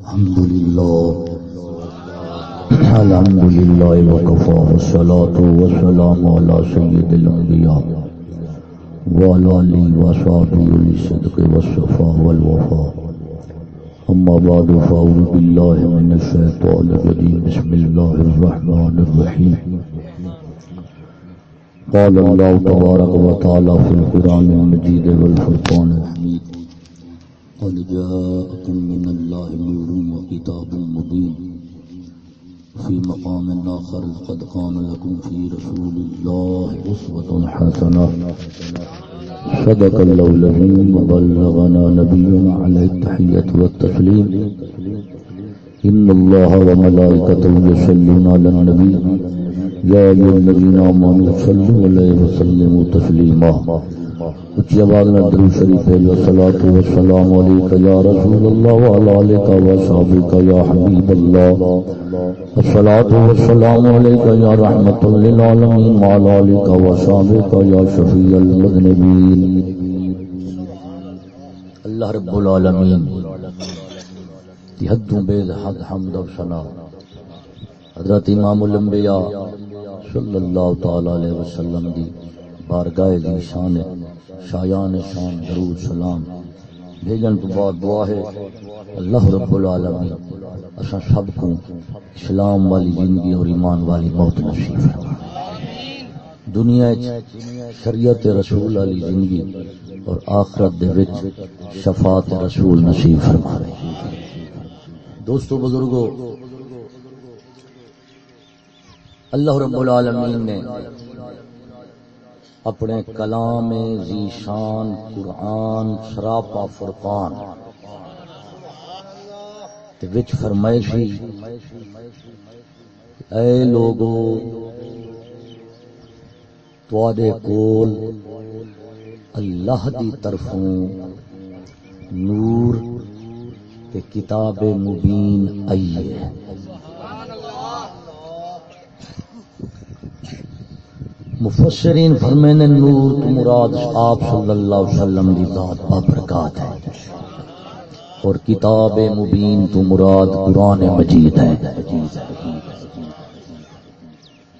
الحمد لله الحمد لله وكفى والصلاة والسلام على سيد الأنبياء وعلى آله وصحبه للصدق والصفاء والوفاء. أما بعد، فأعوذ بالله من الشيطان الرجيم. بسم الله الرحمن الرحيم. قال الله تبارك وتعالى في القرآن المجيد والفرقان الحميد. قد جاءكم من الله نور وكتاب مبين في مقام آخر قد كان لكم في رسول الله أسوة حسنة. صدق الله وبلغنا نبينا عليه التحية والتسليم. إن الله وملائكته يصلون على النبي. يا أيها الذين آمنوا صلوا عليه وسلموا تسليما. اچھی آواز میں درو شریف ہے جو صلاۃ و سلام علیک یا رسول اللہ وعلى آلک و صحابک یا حبیب اللہ الصلاۃ و سلام علیک یا رحمت للعالمین وعلى آلک و صحابک یا شفیع المذنبین اللہ رب العالمین کی حدوں بے حد حمد و ثنا. حضرت امام الانبیاء صلی اللہ تعالی علیہ وسلم دی بارگاہ دی شان شایان شان درود سلام بھیجن تو بعد دعا ہے، اللہ رب العالمین اسا سب کو اسلام والی زندگی اور ایمان والی موت نصیب فرمائے دنیا شریعت رسول والی زندگی اور آخرت دے وچ شفاعت رسول نصیب فرمائے دوستو بزرگو، اللہ رب العالمین نے اپنے کلام ذیشان قرآن سراپا فرقان۔ وچ فرمائشی، اے لوگو، تواڈے کول اللہ دی طرفوں نور تے کتاب مبین آئیے مفسرین فرمین نور تو مراد آپ صلی اللہ علیہ وسلم دی ذات بابرکات ہے۔ اور کتاب مبین تو مراد قرآن مجید ہے۔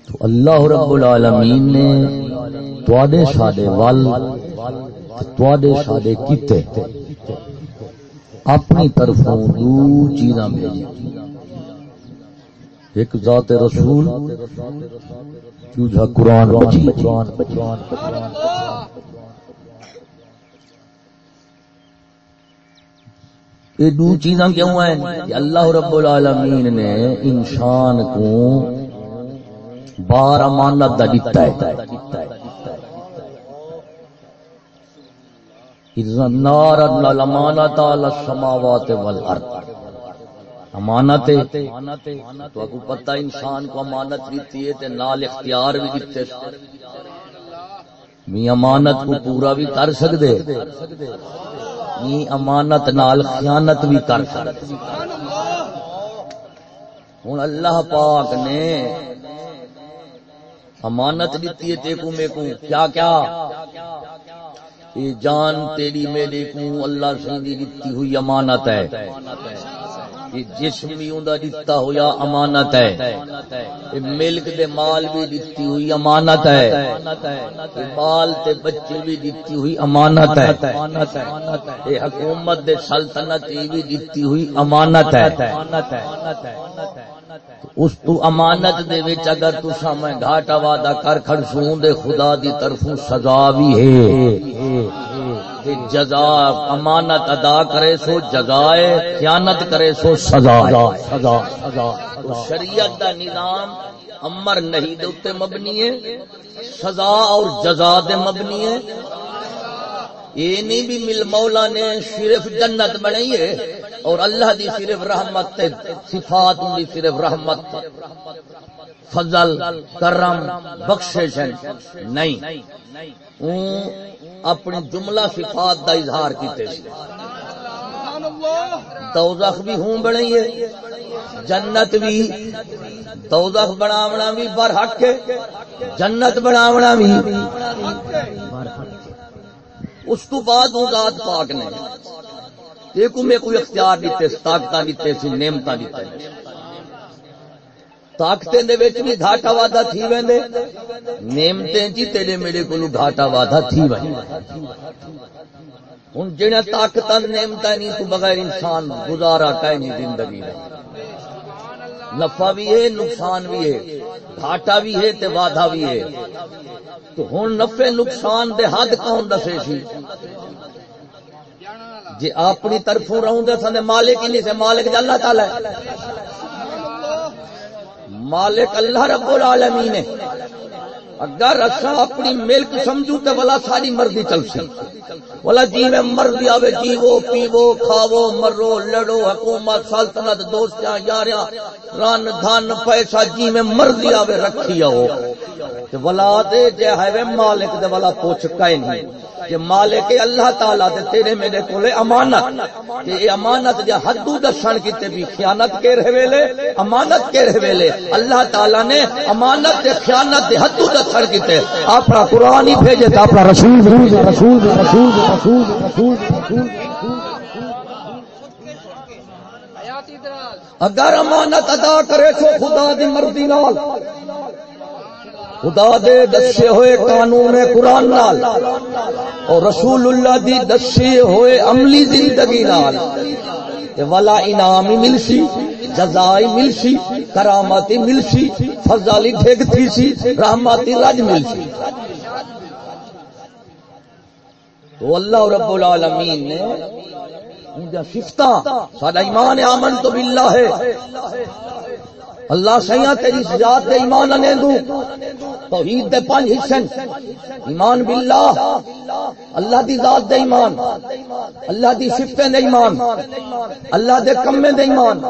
تو اللہ رب العالمین نے تواڈے ساڈے ول تواڈے ساڈے کیتے۔ اپنی طرفوں دو چیزاں بھیجی۔ ایک ذات رسول چوجا قرآن یہ دو چیزاں کیوں ہیں؟ کہ اللہ رب العالمین نے انسان کو بار امانت دا دیتا ہے۔ اذا نار الامانت على السماوات والارض۔ امانت تو اگو پتہ انسان کو امانت دیتی ہے تے نال اختیار بھی دیتے می امانت کو پورا بھی کر سکدے می امانت نال خیانت بھی کر سکدے ہن اللہ پاک نے امانت دیتی ہے تے کو میں کو کیا کیا؟ یہ جان تیری میری کو اللہ سے دیتی ہوئی امانت ہے۔ یہ جسم بھی اوندا دتا ہویا امانت ہے۔ یہ ملک دے مال بھی دتی ہوئی امانت ہے۔ یہ مال تے بچے بھی دتی ہوئی امانت ہے۔ یہ حکومت دے سلطنت بھی دتی ہوئی امانت ہے۔ اس تو امانت دے وچ اگر تساں میں گھاٹا وعدہ کر کھڑسوں دے، خدا دی طرفوں سزا بھی ہے۔ جزا امانت ادا کرے سو جزائے خیانت کرے سو، سزا شریعت دا نظام امر نہیں دے اتے مبنی ہے، سزا اور جزا دے مبنی ہے۔ یہ نہیں بھی مل مولا نے صرف جنت بنائی ہے اور اللہ دی صرف رحمت صفات دی صرف رحمت. فضل، کرم، بخشش نہیں. اپنی جملہ صفات دا اظہار کیتے سی دوزخ بھی ہوں بنائی ہے. جنت بھی، دوزخ بناونا بھی، برحق ہے. جنت بناونا بھی، برحق اس تو بعد ذات پاک نے۔ ایک میں کوئی اختیار دیتے طاقت دیتے سی نعمت دیتے طاقتیں دے وچ بھی گھاٹا وعدہ تھی ویندے۔ نعمتیں جی تیرے میرے کولو گھاٹا وعدہ تھی ویندے ہن جڑا طاقتاں، نعمتاں نہیں، تو بغیر انسان گزارا کہیں نہیں زندگی۔ میں نفع بھی ہے، نقصان بھی ہے، گھاٹا بھی ہے تے وعدہ بھی ہے۔ تو ہن نفع نقصان دے حد کون دسے سی؟ جی اپنی طرفوں رہوں دے سن، مالک ہی نہیں سے مالک جلا اللہ تعالی مالک اللہ رب العالمین ہے۔ اگر اچھا اپنی ملک سمجھو تو بلا ساری مرضی چل سی۔ بولا جی میں مرضی آوے جیو پیو کھاو مرو، لڑو، حکومت، سلطنت، دوستیاں، یاریاں، رن، دھن، پیسہ جی میں مرضی آوے، رکھی آو بلا دے، جے ہے مالک دے بلا پوچھ کائیں نہیں۔ کہ مالک اللہ تعالی تے تیرے میرے کولے امانت کہ اے امانت جا حدو دسن کیتے بھی خیانت کے رہے ویلے امانت کے رہے ویلے اللہ تعالی نے امانت تے خیانت دے حدو دسن کیتے۔ اپنا قران ہی بھیجے تے اپنا رسول رسول رسول رسول رسول رسول۔ اگر امانت ادا کرے تو خدا دی مرضی نال۔ خدا دے دسے ہوئے قانون قرآن نال اور رسول اللہ دی دسے ہوئے عملی زندگی نال والا انعام ہی مل سی جزائی مل سی کراماتی مل سی فضالی ڈھگ تھی سی، رحماتی رج مل سی تو اللہ رب العالمین نے سفت سارا ایمان آمن تو باللہ ہے۔ اللہ سیاں تیری ذات دے ایمان نے دو۔ توحید دے پانچ حصن ایمان باللہ۔ اللہ دی ذات دے ایمان۔ اللہ دی صفتیں دے ایمان۔ اللہ دے کمے دے ایمان۔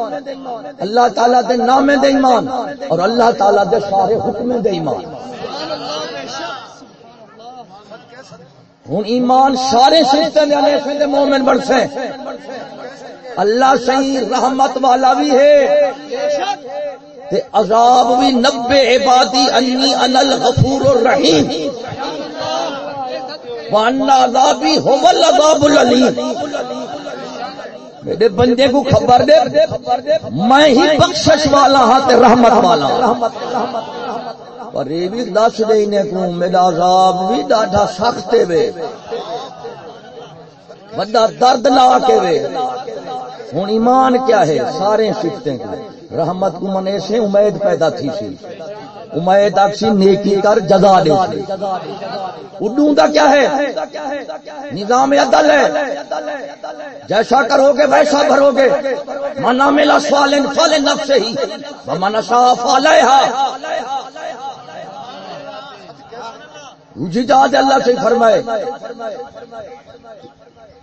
اللہ تعالی دے نامے دے ایمان۔ اور اللہ تعالی دے سارے حکمے دے ایمان۔ ہوں ایمان سارے صفتیں دے مومن برسے اللہ صحیح رحمت والا بھی ہے۔ تے عذاب بھی نبے عبادی انی ان الغفور الرحیم. وانا عذابی هو العذاب العلیم. میرے بندے کو خبر دے، میں ہی بخشش والا ہاں تے رحمت والا. پر یہ بھی دس دے نے کو، میرا عذاب بھی ڈاڈا سخت وے. بڑا درد نہ کے وے. ہوں ایمان کیا ہے؟ سارے سفتیں رحمت کو منے سے امید پیدا تھی سی۔ امید اکسی نیکی کر جزا دے سی۔ اڈوں دا کیا ہے؟ نظام عدل ہے۔ جیسا کرو گے ویسا بھرو گے۔ منا ملا سوال فال نفس ہی من شا فالحا جی جا اللہ سے فرمائے۔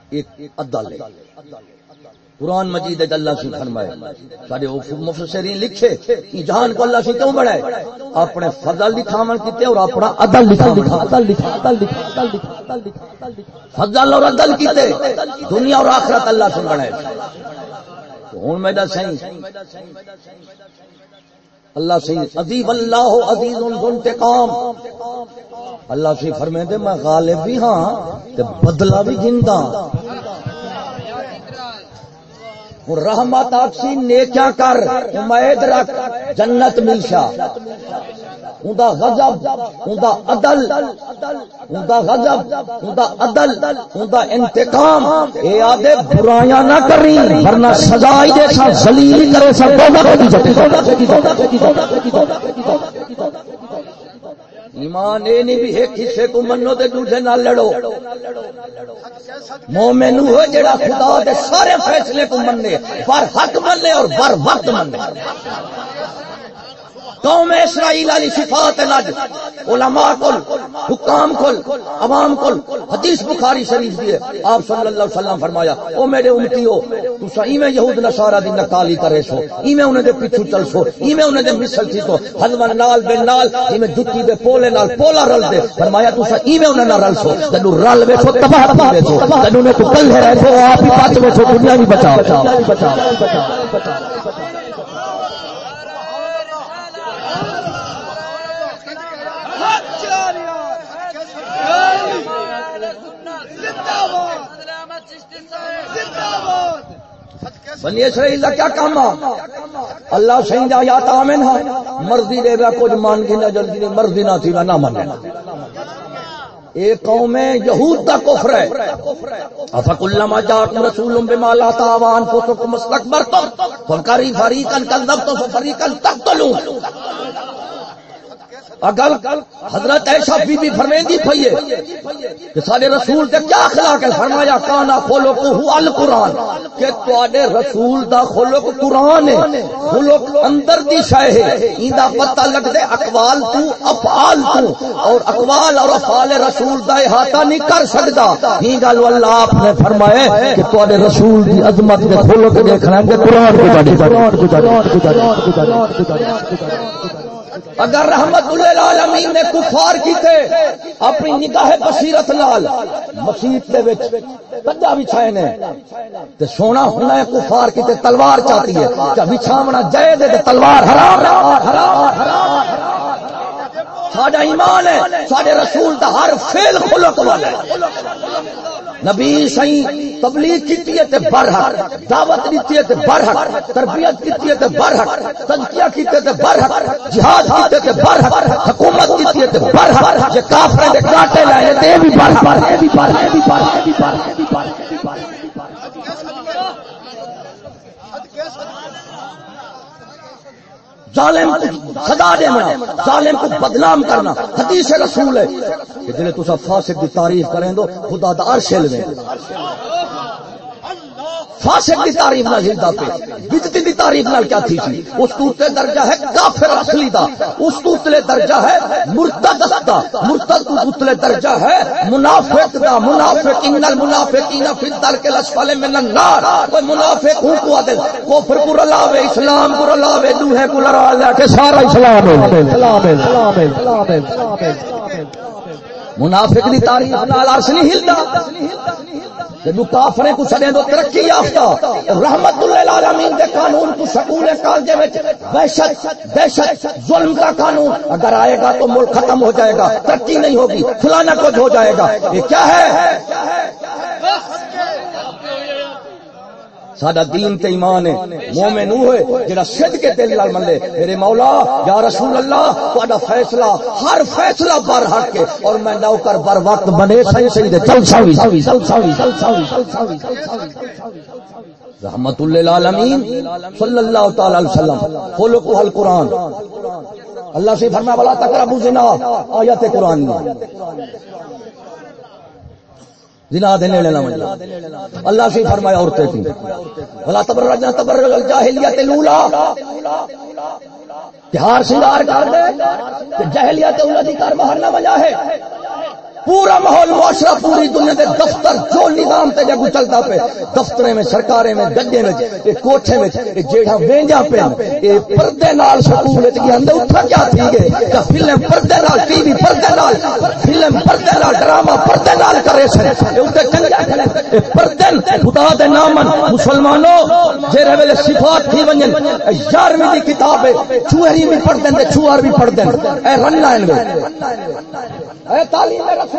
ایک عدل ہے۔ قرآن مجید اللہ سے فرمائے۔ سارے مفسرین لکھے جہان کو اللہ سے کیوں بڑھائے؟ اپنے فضل دکھاون کیتے اور اپنا عدل لکھا لکھا عدل لکھا عدل لکھا عدل لکھا عدل لکھا فضل اور عدل کیتے۔ دنیا اور آخرت اللہ سے بڑھائے۔ ہوں میں دس اللہ سے عزیب اللہ عزیز انتقام۔ اللہ سے فرمے دے، میں غالب بھی ہاں تے بدلہ بھی گندا رحمت آپسی نیکیا کر امید رکھ، جنت ملشا اوندا غضب، اوندا عدل، اوندا غضب، اوندا عدل، اوندا انتقام۔ اے آدے برایاں نہ کری ورنہ سزا ہی دے سا ذلیل کرے سا ایمان اے نہیں بھی ایک حصے کو منو تے دوسرے نال لڑو۔ مومن ہو جڑا خدا دے سارے فیصلے کو مننے پر حق مننے اور بر وقت مننے۔ قوم اسرائیل علی صفات نج علماء کل، حکام کل، عوام کل، حدیث بخاری شریف دی آپ صلی اللہ علیہ وسلم فرمایا، او میرے امتی ہو تو صحیح میں یہود نصارا دی نکالی کرے سو ای میں انہیں دے پیچھے چل سو ای میں انہیں دے مثل تھی تو، حلوہ نال بے نال ای میں جتی دے پولے نال پولا رل دے۔ فرمایا، تو ای میں انہیں نہ رل سو تنو رل وے سو تباہ تباہ وے سو تنو نے تو کل ہے رہے سو، آپ ہی پاچ وے سو دنیا بھی بچاؤ بچاؤ بچاؤ بچاؤ۔ بنی اسرائیل کا کیا کام اللہ صحیح یا تامن ہے۔ مرضی دے گا کچھ مان کے نہ جلدی مرضی نہ تھی نہ مانے۔ ایک قوم یہود کا کفر ہے۔ افق اللہ جاءت رسول بما لا فریقا کذبتم فریقا تقتلون۔ اگر حضرت ایسا بی بی فرمیندی پھئیے کہ سارے رسول تے کیا اخلاق ہے فرمایا، کانا خلق ہو القرآن۔ کہ تواڈے رسول دا خلق قرآن ہے، خلق اندر دی شے ہے۔ ایندا پتہ لگ دے اقوال تو، افعال تو۔ اور اقوال اور افعال رسول دا احاطہ نہیں کر سکدا۔ ہی گل اللہ آپ نے فرمایا کہ تواڈے رسول دی عظمت دے خلق دیکھنا ہے، قرآن کو قرآن کو قرآن کو تواڈے اگر رحمت العالمین نے کفار کیتے اپنی نگاہ بصیرت لال مسیت دے وچ کڈا بچھائے نے۔ تے سونا ہونا ہے کفار کیتے تلوار چاہتی ہے۔ کہ بچھاونا جائز ہے تلوار حرام حرام حرام ساڈا ایمان ہے، ساڈے رسول دا ہر فعل خلق والا ہے۔ نبی سی تبلیغ کی تے برحق دعوت دیتی ہے تے برحق تربیت کی تے برحق تزکیہ کیتے تے برحق جہاد کیتے تے برحق حکومت کی تے برحق یہ کافر دے کاٹے لائے تے بھی برحق اے بھی برحق اے بھی برحق اے بھی برحق ظالم کو سزا دینا، ظالم کو بدنام کرنا، حدیث رسول ہے۔ کہ جنہیں تو فاسق کی تعریف کریں دو، خدا دا عرش میں فاسق کی تعریف نہ زندہ پہ بدتی دی تعریف نال کیا تھی سی اس تو تے درجہ ہے کافر اصلی دا، اس تو تے درجہ ہے مرتد دا، مرتد تو اتلے درجہ ہے منافق دا، منافق، ان المنافقین فی الدرک الاسفل من النار۔ کوئی منافق ہوں کو دے کفر کو رلاوے، اسلام کو رلاوے، دوہے کو لڑا لے کے سارا اسلام ہے۔ سلام ہے سلام ہے سلام ہے منافق دی تعریف نال عرش نہیں ہلدا۔ جدو کافرے کو سڑے دو ترقی یافتہ رحمت اللہ العالمین دے قانون کو سکول کالجے وچ دہشت دہشت، ظلم کا قانون اگر آئے گا تو ملک ختم ہو جائے گا، ترقی نہیں ہوگی، فلانا کچھ ہو جائے گا۔ یہ کیا ہے؟ ساڈا دین تے ایمان ہے۔ مومن ہوئے جڑا صد کے دل نال مندے میرے مولا، یا رسول اللہ تہاڈا فیصلہ، ہر فیصلہ بر حق ہے۔ اور میں نوکر بر وقت بنے صحیح صحیح دے چل ساوی۔ ساوی ساوی ساوی ساوی ساوی رحمت للعالمین، صلی اللہ تعالی علیہ وسلم، خلق القرآن۔ اللہ سے فرمایا والا تقربوا زنا آیت قرآن زنا دینے لینا مجھے اللہ سے فرمایا عورتیں تھی ولا تبرجنا تبرج الجاہلیت الاولا تہار سنگار کر دے۔ جہلیت اولا دی کار باہر نہ بجا ہے۔ پورا ماحول معاشرہ، پوری دنیا دے دفتر، جو نظام تے جگہ چلتا پہ دفترے میں، سرکارے میں گڈے میں، اے کوٹھے میں، اے جیڑا وینجا پہ اے پردے نال سکول وچ کی اندر اٹھا کیا تھی گئے؟ کہ فلم پردے نال، ٹی وی پردے نال، فلم پردے نال، ڈرامہ پردے نال کرے سن؟ اے اوتے کنجا اے پردے خدا دے نام مسلمانوں، جے ویلے صفات تھی ونجن 11ویں دی کتاب ہے، چوہری بھی پڑھ دین تے چوہر بھی پڑھ دین۔ اے رن لائن اے تعلیم رسول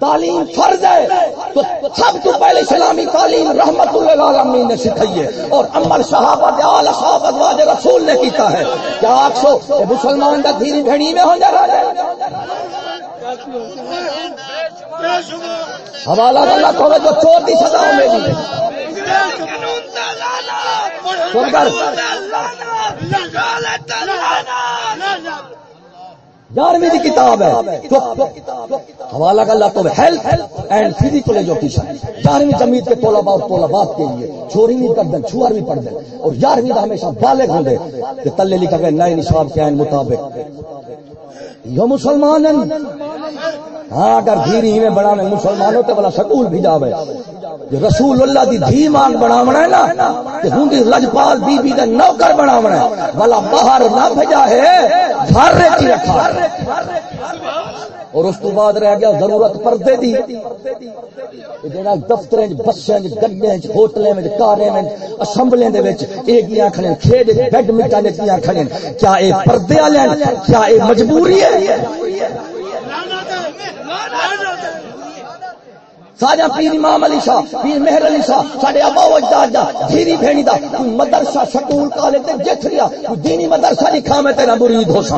تعلیم فرض ہے۔ تو سب تو پہلے اسلامی تعلیم رحمت اللہ نے سکھائی ہے۔ اور عمل صحابت آل صحابت واج رسول نے کیتا ہے۔ کیا آپ سو مسلمان کا دھیری بھیڑی میں ہو جا رہا ہے؟ حوالہ اللہ کو جو چور کی سزا ملی سن کر۔ گیارہویں کی کتاب ہے۔ حوالہ کا اللہ تو ہیلتھ اینڈ فزیکل ایجوکیشن گیارہویں جمید کے طلبا اور طلبات کے لیے چوری کر دیں چھوار پڑھ دیں اور گیارہویں کا ہمیشہ بالغ ہوں دے۔ کہ تلے لکھا گئے نئے نصاب کے آئین مطابق۔ یہ مسلمان ہیں ہاں اگر دھیری میں بڑا میں مسلمانوں تے بڑا سکول بھی جاوے۔ جو رسول اللہ دی دھی مانگ بناونا ہے نا کہ ہوں دی لجپال بی بی دا نوکر بناونا ہے۔ والا باہر نہ بھیجا ہے، گھر رہتی رکھا اور اس تو بعد رہ گیا ضرورت پردے دی۔ جڑا دفتر بسیں گڈے ہوٹلیں کاریں اسمبلے یہ کھڑے کھیڈ بیڈ مٹاں مٹا نے کھڑے کیا یہ پردے والے کیا یہ مجبوری ہے؟ سارا پیر امام علی شاہ، پیر مہر علی شاہ سارے ابا اجداد دا، دھیری بھینی دا مدرسہ، سکول، کالج تے جت گیا دینی مدرسہ لکھا میں تیرا مرید ہو سا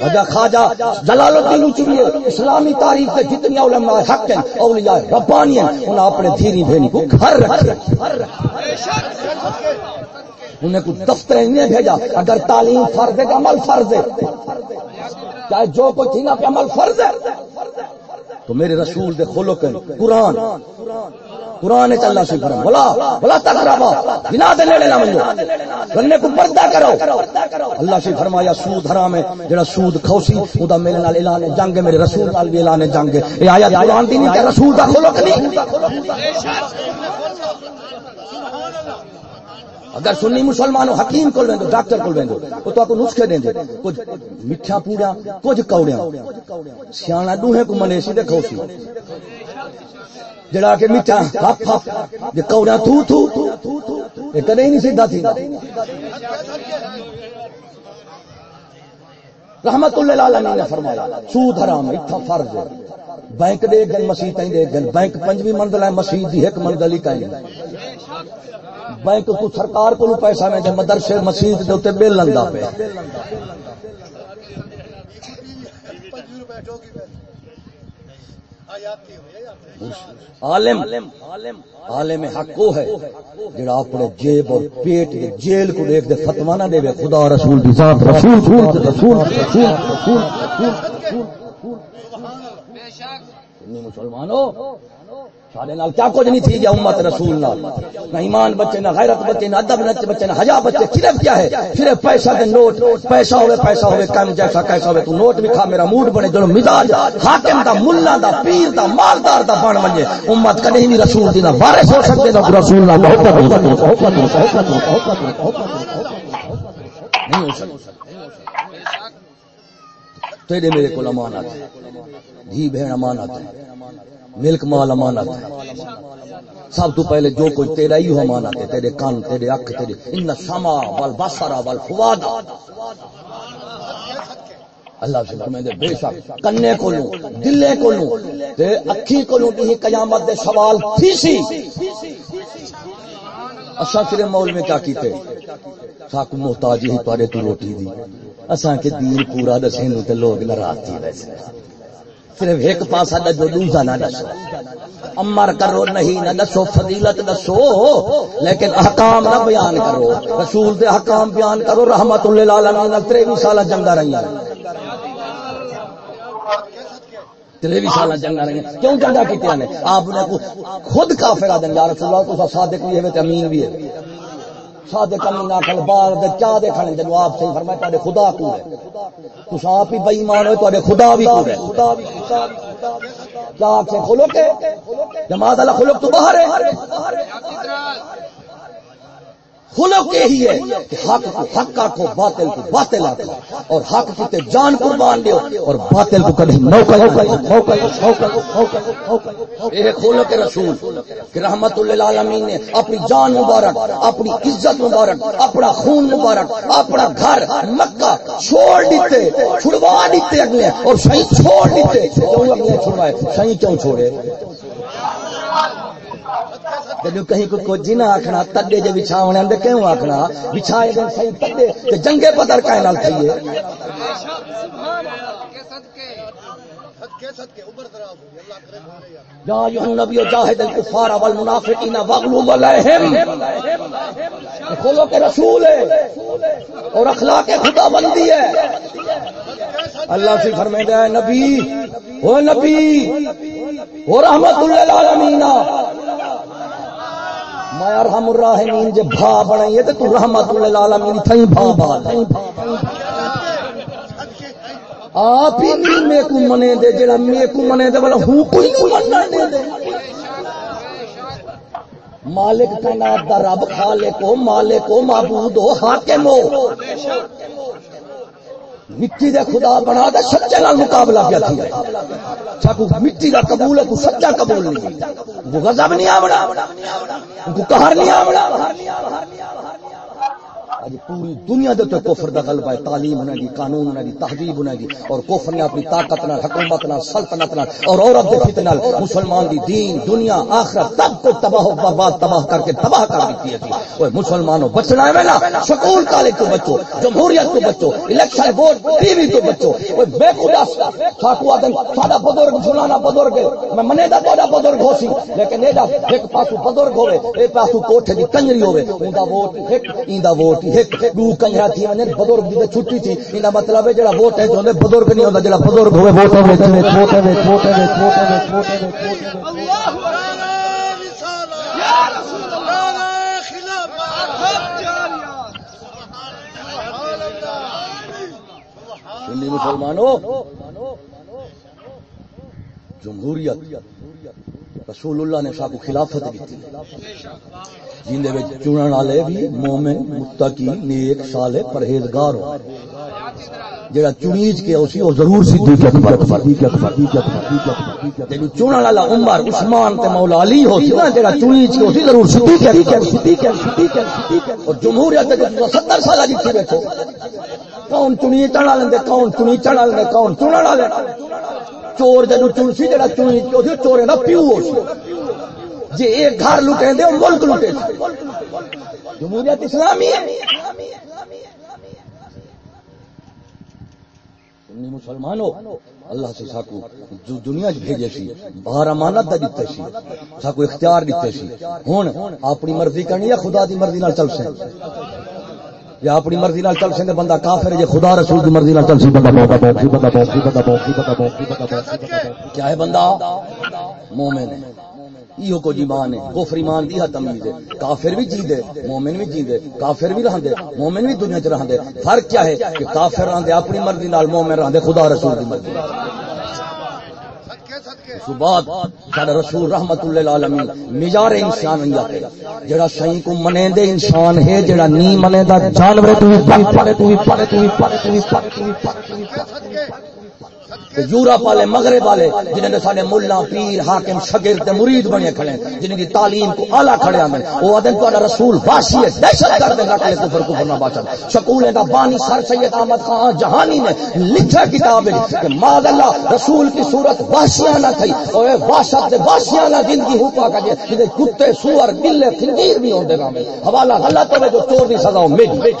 وجہ خواجہ جلال الدین چوری اسلامی تاریخ کے جتنی علماء حق ہیں، اولیاء ربانی ہیں انہوں اپنے دھیری بھینی کو گھر رکھے۔ انہیں کو دفتر نہیں بھیجا۔ اگر تعلیم فرض ہے عمل فرض ہے۔ چاہے جو کوئی تھی نا عمل فرض ہے۔ تو میرے رسول دے خلق قرآن۔ قرآن چ اللہ سے کرم بلا بلا تک رابا بنا دے نیڑے نہ منو بننے کو پردہ کرو۔ اللہ سے فرمایا سود حرام ہے۔ جڑا سود کھوسی او دا میرے نال اعلان جنگ میرے رسول نال بھی اعلان جنگ اے آیات قرآن دی نہیں کہ رسول دا خلق نہیں۔ اگر سنی مسلمان ہو حکیم کو لیں ڈاکٹر کو لیں وہ تو آپ کو نسخے دیں کچھ میٹھا پوڑا، کچھ کوڑیا سیاح دوہے کو منے سی دیکھو سی جڑا کہ میٹھا ہپ ہپ جے کوڑا تو تو یہ کدے نہیں سیدھا تھی۔ رحمت اللہ العالمین نے فرمایا، سود حرام ہے، اتھا فرض ہے۔ بینک دے گن مسیح دے گن بینک پنجویں منزل ہے، مسیح دی ایک منزل ہی بینک کو سرکار کو پیسہ میں مدرسے مسیح دے بل لگتا پہ عالم عالم حق وہ ہے جڑا اپنے جیب اور پیٹ کے جیل کو دیکھ دے فتوا نہ دے خدا رسول دی ذات رسول رسول رسول رسول رسول مسلمانوں سارے نال کیا کچھ نہیں تھی گیا امت رسول نال۔ نہ ایمان بچے، نہ غیرت بچے، نہ ادب نچ بچے، نہ حیا بچے۔ صرف کیا ہے صرف پیسہ دے نوٹ۔ پیسہ ہوے پیسہ ہوے کم جیسا کیسا ہوے تو نوٹ بھی کھا، میرا موڈ بنے۔ جو مزاج حاکم دا ملا دا، پیر دا، مالدار دا بن ونجے۔ امت کدی نہیں رسول دی نہ وارث ہو سکتے، نہ رسول نال محبت ہو سکتی نہیں ہو سکتی تیرے میرے کو امانت دھی بہن امانت ہے۔ ملک مال امانت ہے سب تو پہلے جو کوئی تیرا ہی امانت ہے تیرے کان، تیرے اکھ، تیرے ان سما وال بسرا وال فواد اللہ سے فرمائے بے شک، کنے کولوں، دلے کولوں، تے اکھی کولوں دی قیامت دے سوال تھی سی۔ اساں تیرے مول میں کیا کیتے؟ ساکو محتاجی ہی پارے تو روٹی دی۔ اساں کے دین پورا دسیں تے لوگ ناراض تھی ویسے۔ صرف ایک پاسا دسو دوسرا نہ دسو۔ امر کرو نہیں نہ دسو، فضیلت دسو۔ لیکن احکام نہ بیان کرو۔ رسول دے احکام بیان کرو، رحمت اللہ العالمین تریوی سالہ جنگا رہی تریوی سالہ جنگا رہی کیوں جنگا کیتے ہیں آپ نے خود کافر آدن رسول اللہ، تو صادق بھی ہے امین بھی ہے۔ سادے کمی نہ کھل بار دے چا دے آپ سے فرمایا تے خدا کو ہے۔ آپ ہی بے ایمان خدا بھی کو ہے۔ کیا کھلو کے جماعت اللہ کھلو تو باہر ہے۔ خلق یہی ہے کہ حق کو حق آکھو باطل کو باطل آکھو اور حق کی جان قربان دیو اور باطل کو کبھی موقع یہ خلق رسول کہ رحمت للعالمین نے اپنی جان مبارک، اپنی عزت مبارک، اپنا خون مبارک، اپنا گھر مکہ چھوڑ دیتے، چھڑوا دیتے اگلے اور صحیح چھوڑ دیتے۔ کیوں اگلے چھڑوائے، صحیح کیوں چھوڑے؟ جب کہیں کو کچھ نہ آخنا تڈے جی بچھاونے اندر کیوں آخنا بچھائے دن صحیح تڈے کہ جنگے پتر کا نال تھئیے سبحان اللہ کے صدقے یا ایھا النبی جاہد الکفار والمنافقین واغلظ علیہم کھولو کہ رسول ہے۔ اور اخلاق خدا بندی ہے۔ اللہ سے فرمائے ہے، نبی او نبی او رحمت للعالمین میں ارحم الراحمین، جے بھا بنائیے تے تو رحمت للعالمین تھئی بھا بھا آپ ہی نہیں میں کو منے دے، جڑا میں کو منے دے والا ہوں کوئی نہیں مننا دے۔ دے مالک کائنات دا رب خالق ہو، مالک ہو، معبود ہو، حاکم ہو۔ بے شک مٹی دے خدا بنا دے، سچے نال مقابلہ کیا تھی؟ چاکو مٹی دا قبول ہے، تو سچا قبول نہیں۔ وہ غضب نہیں آوڑا وہ قہر نہیں آوڑا۔ اج پوری دنیا دے تو کفر دا غلبہ ہے، تعلیم ہونا جی قانون ہونا جی تہذیب ہونا جی اور کفر نے اپنی طاقت نال حکومت نال سلطنت نال اور عورت دے فتنے نال مسلمان دی دین، دنیا، آخرت، سب کو تباہ و برباد، تباہ کر کے تباہ کر دی ہے اوے مسلمانوں، بچنا ہے نا؟ سکول، کالج تو بچو، جمہوریت تو بچو، الیکشن ووٹ ٹی وی تو بچو۔ اوے بے خدا، ساکو آدم، ساڈا بزرگ، فلانا بزرگ میں منے دا تہاڈا بزرگ ہو سی، لیکن اے دا ایک پاسو بزرگ ہوے اے پاسو کوٹھے دی کنجری ہوے اوندا ووٹ ایک ایندا ووٹ دو کنجرا تھی ونجن بزرگ دی چھٹی تھی۔ مطلب ہے جڑا ووٹ ہے بزرگ نہیں ہوندا جڑا بزرگ ہوے ووٹ وچ وچ ووٹ وچ ووٹ وچ ووٹ وچ ووٹ وچ اللہ یا رسول اللہ خلافت۔ مسلمانوں جمہوریت۔ رسول اللہ نے سب خلافت دیتی جن چنن والے بھی مومن، متقی، نیک سالے پرہیزگار ہو۔ جڑا چنیج کے اسی او ضرور صدیق اکبر صدیق اکبر صدیق اکبر جڑا چنن والا عمر، عثمان تے مولا علی ہو سی نا، جڑا چنیج کے اسی ضرور صدیق اکبر صدیق صدیق صدیق اور جمہوریت تے 70 سال جتھے بیٹھو۔ کون چنی چڑھا لیندے کون چنی چڑھا لیندے کون چنن والے چور جدو چنسی جڑا چنی چورے دا پیو ہو سی جی ایک گھر لٹے دے ملک لٹے۔ جمہوریت اسلامی ہے۔ مسلمانوں، اللہ سے ساکو جو دنیا چ بھیجے سی، باہر امانت دا دتے سی، ساکو اختیار دتے سی۔ ہن اپنی مرضی کرنی ہے، خدا دی مرضی نال چل سے یا اپنی مرضی نال چل سکے بندہ کافر ہے خدا رسول دی مرضی نال چل سی بندہ بہت بہت سی بندہ بہت سی بندہ بہت سی بندہ بہت کیا ہے بندہ؟ مومن ہے۔ ایو کو ایمان ہے۔ کفر ایمان دی تمیز ہے۔ کافر بھی جی دے مومن بھی جی دے کافر بھی رہندے، مومن بھی دنیا چ رہندے۔ فرق کیا ہے؟ کہ کافر رہندے اپنی مرضی نال، مومن رہندے خدا رسول دی مرضی نال۔ بعد سارا رسول رحمت اللہ العالمین مزار انسان جڑا سائیں کو منے دے انسان ہے جڑا نہیں منے دا جانور تو بھی پڑے تو پڑھ تو پڑھ تو پڑھ تو پڑھ یورپ والے مغرب والے جنہوں نے سارے ملا پیر، حاکم شگرد مرید بنے کھڑے ہیں جنہوں کی تعلیم کو اعلیٰ کھڑے ہیں وہ آدم تو رسول باشی ہے، دہشت گرد نقل کفر کفر نہ باشد شکول کا بانی سر سید احمد خان جہانی نے لکھا کتاب کہ ماد اللہ، رسول کی صورت باشیاں نہ تھی اور باشد سے باشیاں نہ زندگی ہو پا کر جنہیں کتے سور گلے، خنزیر بھی ہوندے گا میں حوالہ غلط ہے جو چور دی سزا میری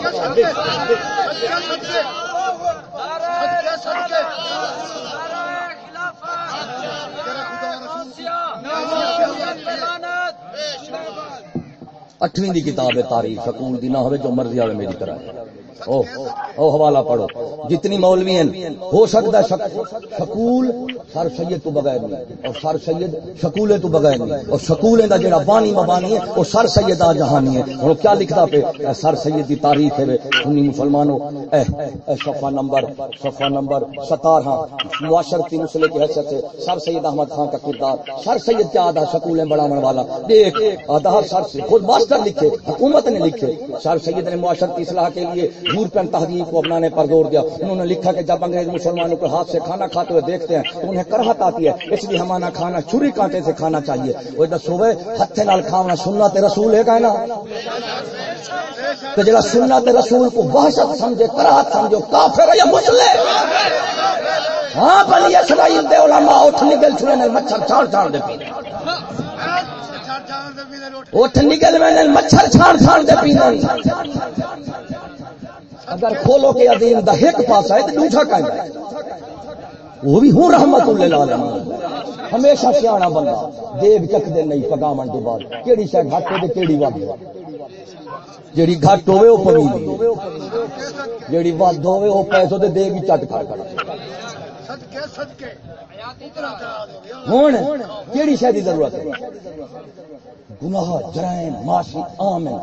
اٹھویں دی کتاب ہے تاریخ سکول دی نہ ہوئے جو مرضی والے میری طرح او او حوالہ پڑھو۔ جتنی مولوی ہیں، ہو سکتا ہے سکول سر سید تو بغیر نہیں، اور سر سید سکولے تو بغیر نہیں، اور سکولے دا جڑا بانی مبانی ہے، وہ سر سید آ جہانی ہے۔ اور کیا لکھتا پہ سر سید دی تاریخ ہے، سنی مسلمانوں، اے اے صفحہ نمبر صفحہ نمبر ستارہ۔ معاشرتی مسئلے کی حیثیت سے سر سید احمد خان کا کردار، سر سید کیا آدھا سکولیں بڑھانے والا۔ دیکھ، آدھا سر سے خود ماسٹر لکھے، حکومت نے لکھے۔ سر سید نے معاشرتی اصلاح کے لیے یورپین تہذیب کو اپنانے پر زور دیا۔ انہوں نے لکھا کہ جب انگریز مسلمانوں کے ہاتھ سے کھانا کھاتے ہوئے دیکھتے ہیں تو انہیں کرہت آتی ہے، اس لیے ہمارا کھانا چھری کانٹے سے کھانا چاہیے۔ وہ دسو ہتھے نال کھانا سننا تے رسول ہے کہنا تو جڑا سننا تے رسول کو وحشت سمجھے کراہت سمجھو کافر ہے یا مسلم؟ ہاں بنی اسرائیل دے علماء اٹھ نکل چھڑے نے، مچھر چھاڑ چھاڑ دے پینے۔ اٹھ نکل میں مچھر چھاڑ چھاڑ دے پینے۔ اگر کھولو کے عظیم دا ایک پاس ہے تو دوسرا کہیں وہ بھی ہوں رحمت اللہ ہمیشہ سیاح بندہ۔ دیگ چک دے نہیں پگامن تو بعد۔ کیڑی شاید گھٹ ہو کیڑی ود جیڑی گھٹ ہوے وہ پوی جیڑی ود ہوے وہ پیسوں دے دیگ چٹ کھا کھڑا ہوں کیڑی شاید ضرورت ہے۔ گناہ، جرائم، معاشی عام ہیں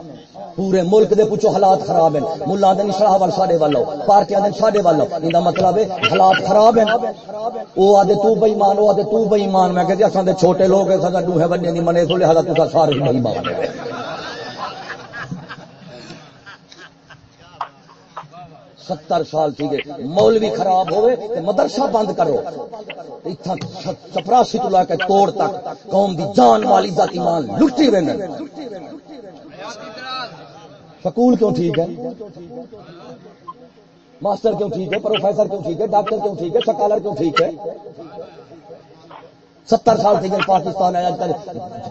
پورے ملک دے پوچھو حالات خراب ہیں۔ ملا دن شراہ وال ساڈے والو پارٹیاں دن ساڈے والو ایندا مطلب ہے حالات خراب ہیں۔ او آدے تو بے ایمان او آدے تو بے ایمان میں کہتے اساں دے چھوٹے لوگ ہیں سدا ڈوہے بننے دی منے تو حالات تساں سارے بے ایمان ستر سال تھی گئے مولوی خراب ہوئے تو مدرسہ بند کرو۔ اتنا چپراسی تو لا کے توڑ تک قوم دی جان والی ذاتی ایمان لٹی رہنے سکول کیوں ٹھیک ہے؟ ماسٹر کیوں ٹھیک ہے؟ پروفیسر کیوں ٹھیک ہے؟ ڈاکٹر کیوں ٹھیک ہے؟ سکالر کیوں ٹھیک ہے؟ ستر سال تھی پاکستان آیا کل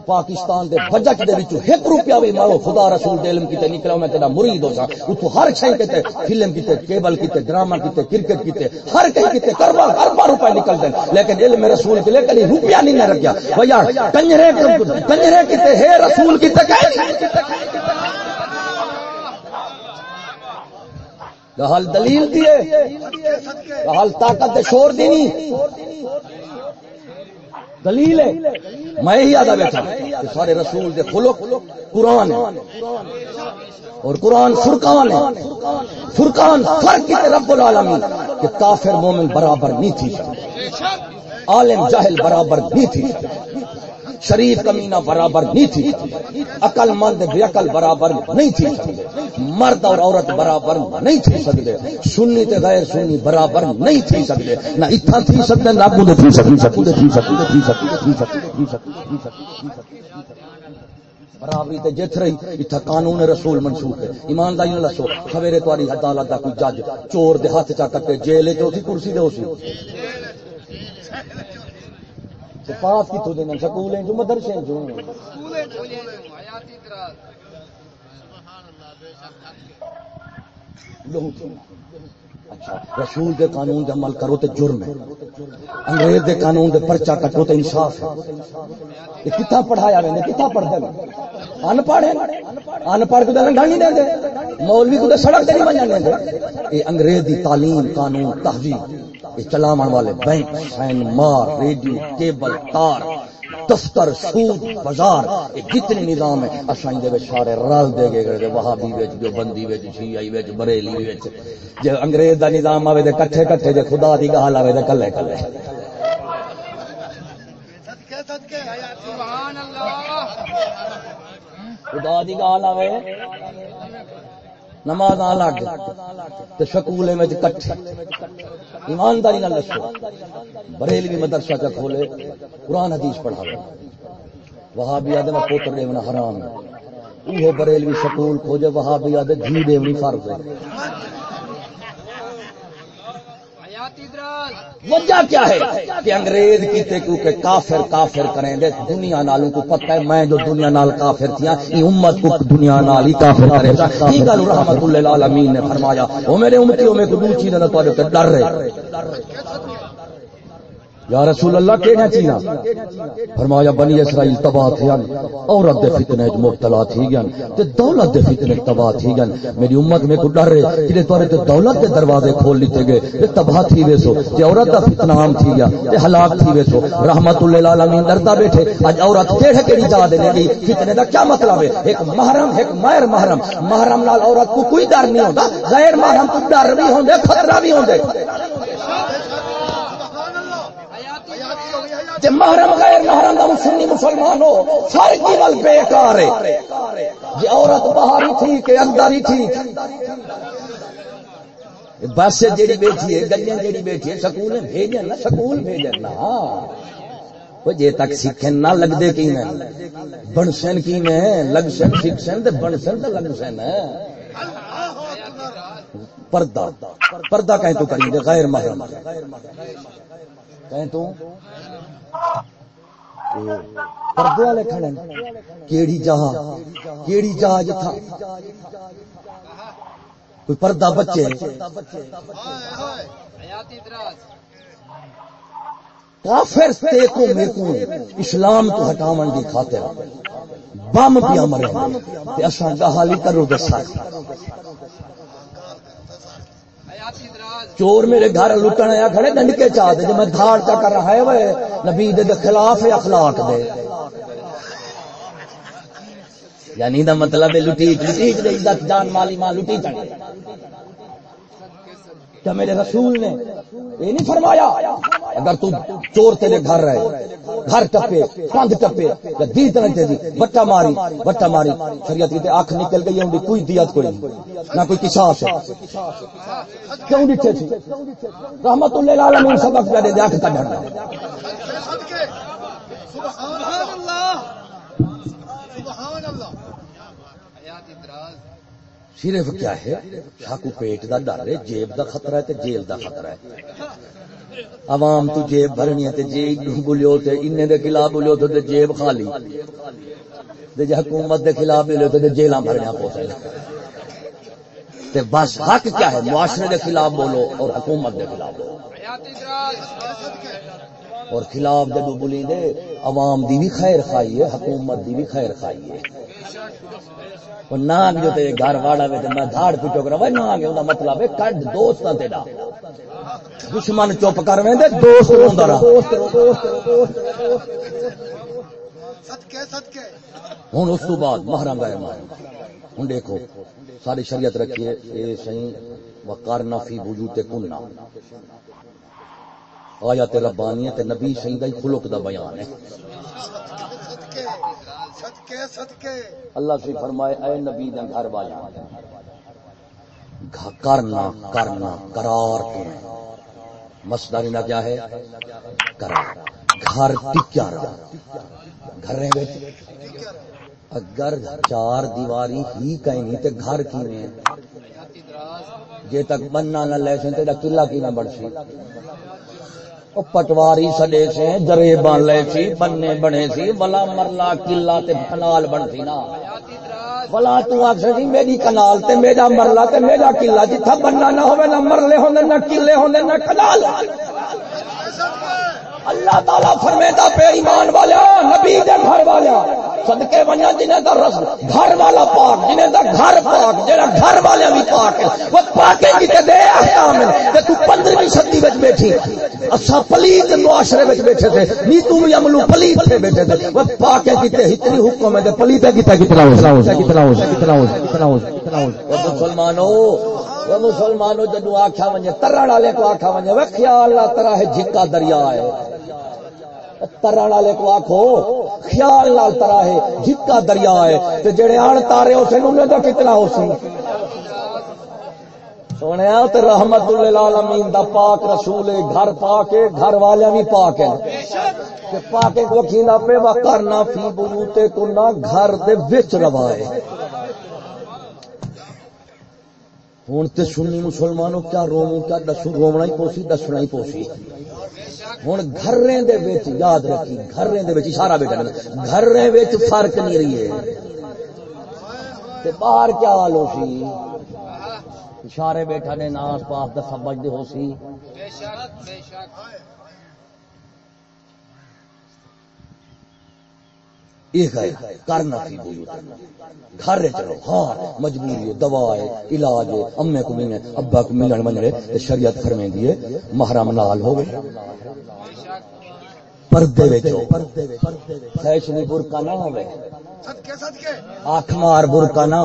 پاکستان دے بجٹ دے وچ ایک روپیہ بھی مارو، خدا رسول دے علم کیتے نکلا، میں تیرا مرید ہو سا۔ تو ہر شے کیتے، فلم کیتے، کیبل کیتے، ڈرامہ کیتے، کرکٹ کیتے، ہر کہیں کیتے کروا اربا روپے نکل دے لیکن علم رسول کے لیے کلی روپیہ نہیں نہ رکھیا۔ بھیا کنجرے کنجرے کیتے ہے رسول کیتے کہ حال دلیل دیے حال طاقت شور دینی دلیل ہے۔ میں ہی آدھا بیٹھا کہ سارے رسول دے خلق قرآن اور قرآن فرقان ہے۔ فرقان فرق کی رب العالمین کہ کافر مومن برابر نہیں تھی۔ عالم جاہل برابر نہیں تھی۔ شریف کمینہ برابر نہیں تھی عقل مند بے عقل برابر نہیں تھی مرد اور عورت برابر نہیں تھی سکتے۔ سنی تے غیر سنی برابر نہیں تھی سکتے۔ نہ اتنا تھی سکتے، نہ اگوں تھی سکتے۔ سکتے تھی سکتے تھی سکتے تھی سکتے تھی سکتے تھی سکتے۔ برابری تے جت رہی، اتھا قانون رسول منسوخ ہے۔ ایمانداری نہ لسو سویرے تاری عدالت دا کوئی جج۔ چور دے ہاتھ چا کٹے جیل چ اسی کرسی دے اسی پاس کتوں دینا سکول جو مدرسے جو اچھا رسول دے قانون دے عمل کرو تے جرم ہے۔ انگریز دے قانون دے پرچا کٹو تے انصاف ہے۔ یہ کتا پڑھایا ویندے کتا پڑھدے ان پڑھ ان پڑھ کو لنگا نہیں دیندے مولوی کو سڑک تے نہیں بنجان دیندے یہ انگریز دی تعلیم، قانون، تہذیب یہ چلاون والے بینک، سین، مار، ریڈیو، کیبل، تار۔ دفتر، سود، بازار جتنے نظام ہے اصل دے سارے رل دے گئے، وہابی وچ جو بندی وچ، شیعی وچ، بریلی وچ۔ جے انگریز دا نظام آوے تے کٹھے کٹھے، جے خدا دی گال آوے تے کلے کلے۔ خدا دی گال آوے۔ نماز الگ تے سکولے وچ کٹھے۔ ایمانداری نال دسو۔ بریلوی مدرسہ چ کھولے، قرآن حدیث پڑھاوے۔ وہابی آدھے پوتر دیونا حرام ہے۔ وہ بریلوی سکول کھوجے وہابی آدھے جی دے فرض ہے۔ وجہ کیا ہے؟ کہ انگریز کیتے کیونکہ کافر کافر کریں دے دنیا نالوں کو پتہ ہے میں جو دنیا نال کافر تھیا یہ امت کو دنیا نال ہی کافر کرے گا۔ یہ گل رحمت اللہ العالمین نے فرمایا۔ وہ میرے امتیوں میں کوئی چیز نہ تو ڈر رہے۔ یا رسول اللہ کہنا چینا فرمایا، بنی اسرائیل تباہ تھی یعنی، گن عورت دے فتنے وچ مبتلا تھی گن یعنی، تے دولت دے فتنے تباہ تھی گن یعنی۔ میری امت میں کو ڈر رہے کہ تورے تے دولت دے دروازے کھول لیتے گئے، تے تباہ تھی ویسو تے عورت دا فتنہ عام تھی گیا، تے ہلاک تھی ویسو رحمت اللہ العالمین ڈرتا بیٹھے اج عورت کیڑے کیڑی جا دے گی؟ فتنے دا کیا مطلب ہے؟ ایک محرم، ایک غیر محرم۔ محرم نال عورت کو کوئی ڈر نہیں ہوندا، غیر محرم کو ڈر بھی ہوندے خطرہ بھی ہوندے محرم غیر محرم دا سنی مسلمان ہو ساری گل بیکار ہے۔ جی عورت باہر ہی تھی کہ اندر ہی تھی بس جیڑی بیٹھی ہے، گلیاں جیڑی بیٹھی ہے، سکول بھیجن نا، سکول بھیجن نا۔ وہ جے تک سیکھن نہ لگ دے کی میں؟ بنسن کی میں؟ لگ سن، سیکھ سن تے بنسن تے لگ سن۔ پردہ پردہ کہیں تو کریں گے، غیر محرم۔ کہیں تو؟ پردے والے کھڑے کیڑی جہاں کیڑی جہاں جتھا۔ کوئی پردہ بچے کافر تے کو میکو اسلام تو ہٹاون دی خاطر۔ بم پیا مرے تے اساں گہالی کرو دسا چور میرے گھر لٹن آیا کھڑے ڈنڈکے چاہ دے میں دھاڑ کا کر رہا ہے وہ نبی دے خلاف اخلاق دے۔ یعنی دا مطلب ہے لٹی لٹی عزت، جان، مالی ماں لٹی چڑھ کیا میرے رسول نے یہ نہیں فرمایا اگر تو چور تیرے گھر رہے گھر ٹپے کندھ ٹپے، یا دی طرح دی بٹا ماری بٹا ماری، شریعت کی آنکھ نکل گئی ہوں کوئی دیت کوئی نہ کوئی قصاص ہے۔ کیوں ڈٹھے تھی رحمت اللہ العالمین سبق دے دے، آنکھ کا ڈرنا سبحان اللہ! صرف کیا ہے؟ شاکو پیٹ دا ڈر ہے، جیب دا خطرہ ہے تے جیل دا خطرہ ہے۔ عوام تو جیب بھرنی ہے تے جیب بولیو تے انہیں دے خلاف بولیو تے جیب خالی۔ تے جے حکومت دے خلاف بولیو تے جیلاں بھرنیاں پوتے تے بس حق کیا ہے؟ معاشرے دے خلاف بولو اور حکومت دے خلاف بولو۔ اور خلاف جب بولی دے، عوام دی بھی خیر خائی ہے، حکومت دی بھی خیر خائی ہے۔ نام جو گھر واڑا میں میں دھاڑ پیٹو کرا وہ نام ہے مطلب ہے کڈ دوست تیرا دشمن چپ کر وے دوست روندا رہا ہوں اس تو بعد محرم گئے ہوں دیکھو ساری شریعت رکھیے اے صحیح وقارنا فی وجود کننا۔ آیا تے ربانی ہے تے نبی صحیح دا خلق دا بیان ہے۔ اللہ سے فرمائے، اے نبی دن گھر والا کرنا کرنا کرار مسداری نہ کیا ہے کرار گھر ٹکیا رہا۔ گھر اگر چار دیواری ہی کہیں نہیں تے گھر کی میں جے تک بننا نہ لے سن تے قلعہ کی نہ بڑھ سی پٹواری سڈے سے جرے بن لے سی بننے بنے سی بلا مرلا کلا تے کنال بن سی نا۔ بلا تو آخ سی، میری کنال تے میرا مرلا تے میرا کلا جتھا بننا نہ ہوے، نہ مرلے ہوندے، نہ کلے ہوندے، نہ کنال اللہ تعالیٰ فرمیتا پہ ایمان والا نبی دے گھر والا صدقے بنیا جنہیں دا رس گھر والا پاک، جنہیں دا گھر پاک، جنہیں گھر والے بھی پاک ہے وہ پاکے کی تے دے احکام ہے کہ تو پندرہویں صدی وچ بیٹھی۔ اسا پلیت معاشرے وچ بیٹھے تھے۔ نی تو بھی عملو پلیت تھے بیٹھے تھے۔ وہ پاکے کی تے اتنی حکم ہے کہ پلیت ہے کتا کتنا ہو کتنا ہو کتنا ہو کتنا ہو کتنا ہو کتنا ہو مسلمانوں، وہ مسلمانوں جدو آخیا ونجے ترن والے کو آخیا ونجے وہ خیال نہ ترا ہے جھکا دریا ہے۔ ترن والے کو آخو خیال لال ترا ہے، جھکا دریا ہے تو جڑے آن تارے اسے انہیں تو کتنا ہو سی۔ سونے تو رحمت العالمین دا پاک رسول گھر پا کے، گھر والے بھی پا کے۔ پا کے وکھی نہ پہ وہ کرنا فی بلوتے کو نہ گھر دے وچ روائے ہوں تو سنی مسلمانوں کیا رو کیا دسو رونا ہی پوسی، دسنا ہی پوسی۔ ہوں گھر یاد رکھی گھر اشارہ بیٹا گھر فرق نہیں رہی ہے۔ باہر کیا حال ہو سی؟ اشارے بیٹھا نے ناس پاس دسا بجتے ہو سی۔ کرنا گھر چلو ہاں مجبوری ہے دوا ہے علاج ہے امے کو ملنے ابا کو ملن شریعت فرمے دیے محرم نال پردے نہ مار برکا نہ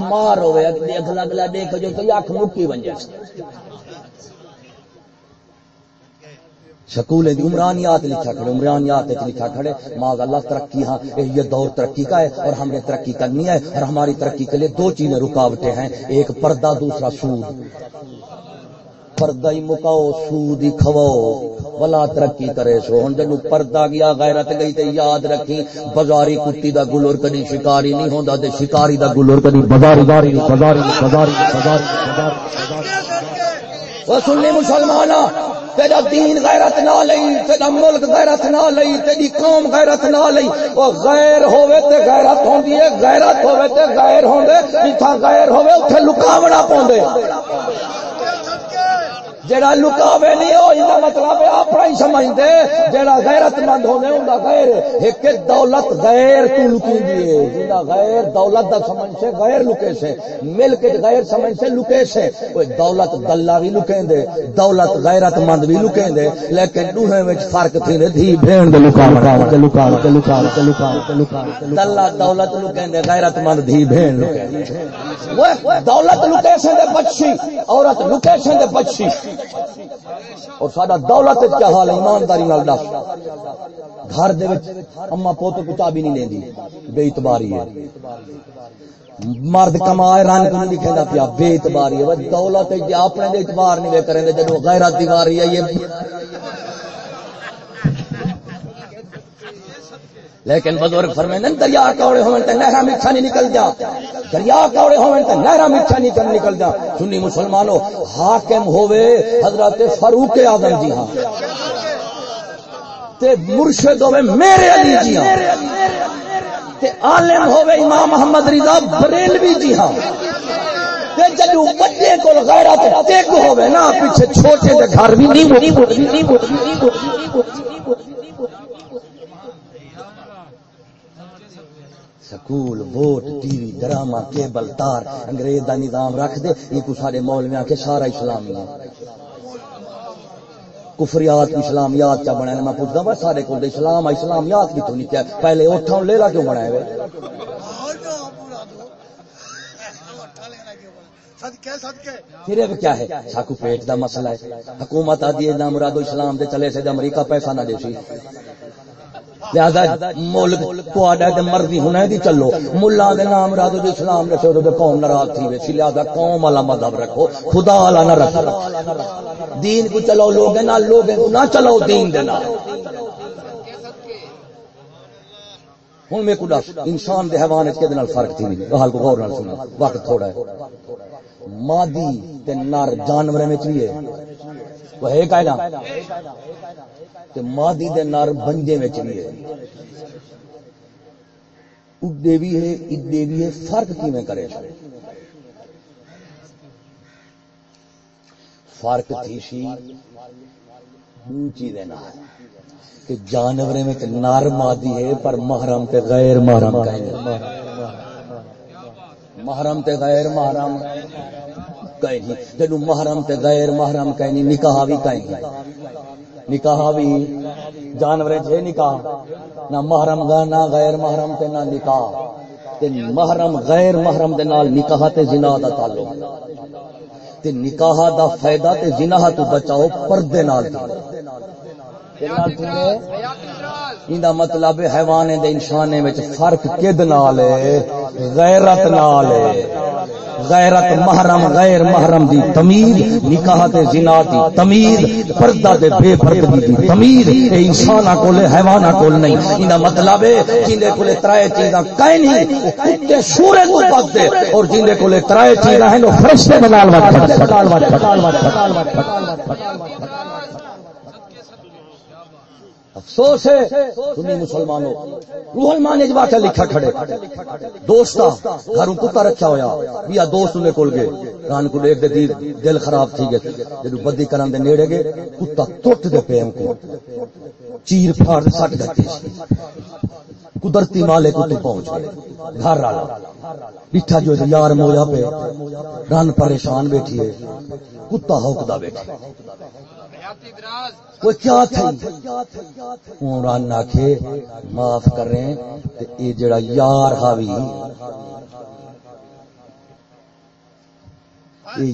مار ہوئے اگلا اگلا دیکھ جو تو اکھ مکی بن جائے شکول عمرانیات لکھا کھڑے، عمرانیات لکھا کھڑے، ماں اللہ ترقی ہاں یہ دور ترقی کا ہے اور ہمیں ترقی کرنی ہے اور ہماری ترقی کے لیے دو چیزیں رکاوٹیں ہیں، ایک پردہ، دوسرا سود۔ پردہ ہی مکاؤ، سود ہی کھواؤ۔ بلا ترقی کرے سو ہوں جنو پردہ گیا، غیرت گئی تے یاد رکھی۔ بازاری کتی دا گلور کدی شکاری نہیں ہوندا تے شکاری دا گلور کدی بازاری بازاری بازاری بازاری بازاری وہ سنی مسلماناں تیرا دین غیرت نہ لئی، تیرا ملک غیرت نہ لئی، تیری قوم غیرت نہ لئی۔ او غیر ہوے تے غیرت ہوندی ہے، غیرت ہوے تے غیر ہوندے۔ جتھا غیر ہوے اوتھے لکاونا پوندے جڑا لکاوے نہیں ہو یہ مطلب اپنا ہی سمجھتے جڑا غیرت مند ہونے ان کا غیر، ایک دولت غیر تو لکی دیے جڑا غیر دولت دا سمجھ سے غیر لکے سے۔ مل کے غیر سمجھ سے لکے سے۔ کوئی دولت دلہ بھی لکیں دے، دولت غیرت مند بھی لکیں دے۔ لیکن دوہے وچ فرق تھی نے دھی بھین دے لکا تے لکا تے لکا تے لکا تے لکا دلہ دولت لکیں دے غیرت مند دھی بھین لکیں وہ دولت لکے سے دے بچی عورت لکے سے دے بچی اور سارا دولت کیا حال ہے؟ ایمانداری نال دس۔ گھر دے وچ اما پوت کو چابی نہیں لیندی۔ بے اعتباری ہے۔ مرد کمائے، رن کو نہیں کہندا پیا۔ بے اعتباری ہے۔ دولت اپنے دے اعتبار نہیں وے کریں جدوں غیرت دیواری ہے۔ یہ لیکن بزرگ فرمائیں دریا کوڑے ہوئے تے نہرا میٹھا نہیں نکل جا۔ دریا کوڑے ہوئے تے نہرا میٹھا نہیں نکل جا۔ سنی مسلمانوں حاکم ہوئے حضرت فاروق اعظم جی ہاں۔ تے مرشد ہوئے میرے علی جی ہاں۔ تے عالم ہوئے امام محمد رضا بریلوی جی ہاں۔ تے جدو بڑے کول غیرت ٹیک ہوئے نا پیچھے چھوٹے دے گھر بھی نہیں school, vote, TV, drama, cable, تار، انگریز دا نظام رکھ دے، یہ کو سارے مولویاں کے سارا اسلامی ہے۔ کفریات اسلامیات کیا بنا میں پوچھتا ہوں سارے کو اسلام، اسلامیات کی تو نہیں کیا؟ پہلے اٹھا لے لا کیوں بنائے ہوئے؟ پھر کیا ہے؟ ساکو پیٹ دا مسئلہ ہے۔ حکومت آدھی ہے نہ مرادو اسلام دے چلے سے امریکہ پیسہ نہ دے سی۔ لہذا ملک تے مرضی ہونا دی جی چلو۔ ملا دے نام رادو دے اسلام رکھو تو قوم ناراض تھی ویسی۔ لہذا قوم والا مذہب رکھو۔ خدا والا نہ رکھو۔ دین کو چلاؤ لوگ نہ لوگ نہ چلاؤ دین دے نال۔ ہوں میں کچھ انسان دے حیوان کے دے نال فرق تھی نہیں۔ حال کو غور نال سنا وقت تھوڑا ہے۔ مادی تے نر جانور میں چلیے۔ وہ ہے کائنا تے مادی دے نر بنجے میں چلیے اڈے بھی ہے، اڈے بھی ہے، فرق کی میں کرے؟ فرق تھی سی اونچی دینا ہے کہ جانور میں کہ نر مادی ہے، پر محرم تے غیر محرم کہیں محرم تے غیر محرم کہیں جنو محرم تے غیر محرم کہیں نکاح بھی کہیں نکاح بھی جانور چ نکاح؟ نہ محرم گا نہ غیر محرم تے نہ نکاح۔ تے محرم غیر محرم دے نال نکاح تے زنا دا تعلق۔ تے نکاح دا فائدہ تے زنا تو بچاؤ پردے نال۔ مطلب حیوان دے انسانے وچ فرق کد نال ہے؟ غیرت نال ہے۔ غیرت محرم غیر محرم دی تمیز نکاح تے زنا دی تمیز پردہ تے بے پردگی دی تمیز اے انساناں کول حیواناں کول نہیں۔ ایندا مطلب ہے جیندے کول ترائے چیزاں کائیں نہیں کتے سورے کو پاک دے اور جیندے کول ترائے چیزاں ہیں او فرشتے نال وٹ افسوس ہے تمہیں مسلمانوں روح المان اجوا کے لکھا کھڑے۔ دوستا گھروں کتا رکھا ہویا۔ بیا دوست نے کول گئے۔ کان کو دیکھ دے دل خراب تھی گئے۔ جدو بدی کرن دے نیڑے گئے، کتا ٹوٹ دے پے کو چیر پھاڑ سٹ گئے۔ قدرتی مالے کو پہنچ گئے۔ گھر والا، بیٹھا جو یار مویا پہ رن پریشان بیٹھی ہے۔ کتا ہوکدا بیٹھے وہ کیا معاف کر رہے یہ جڑا یار ہاوی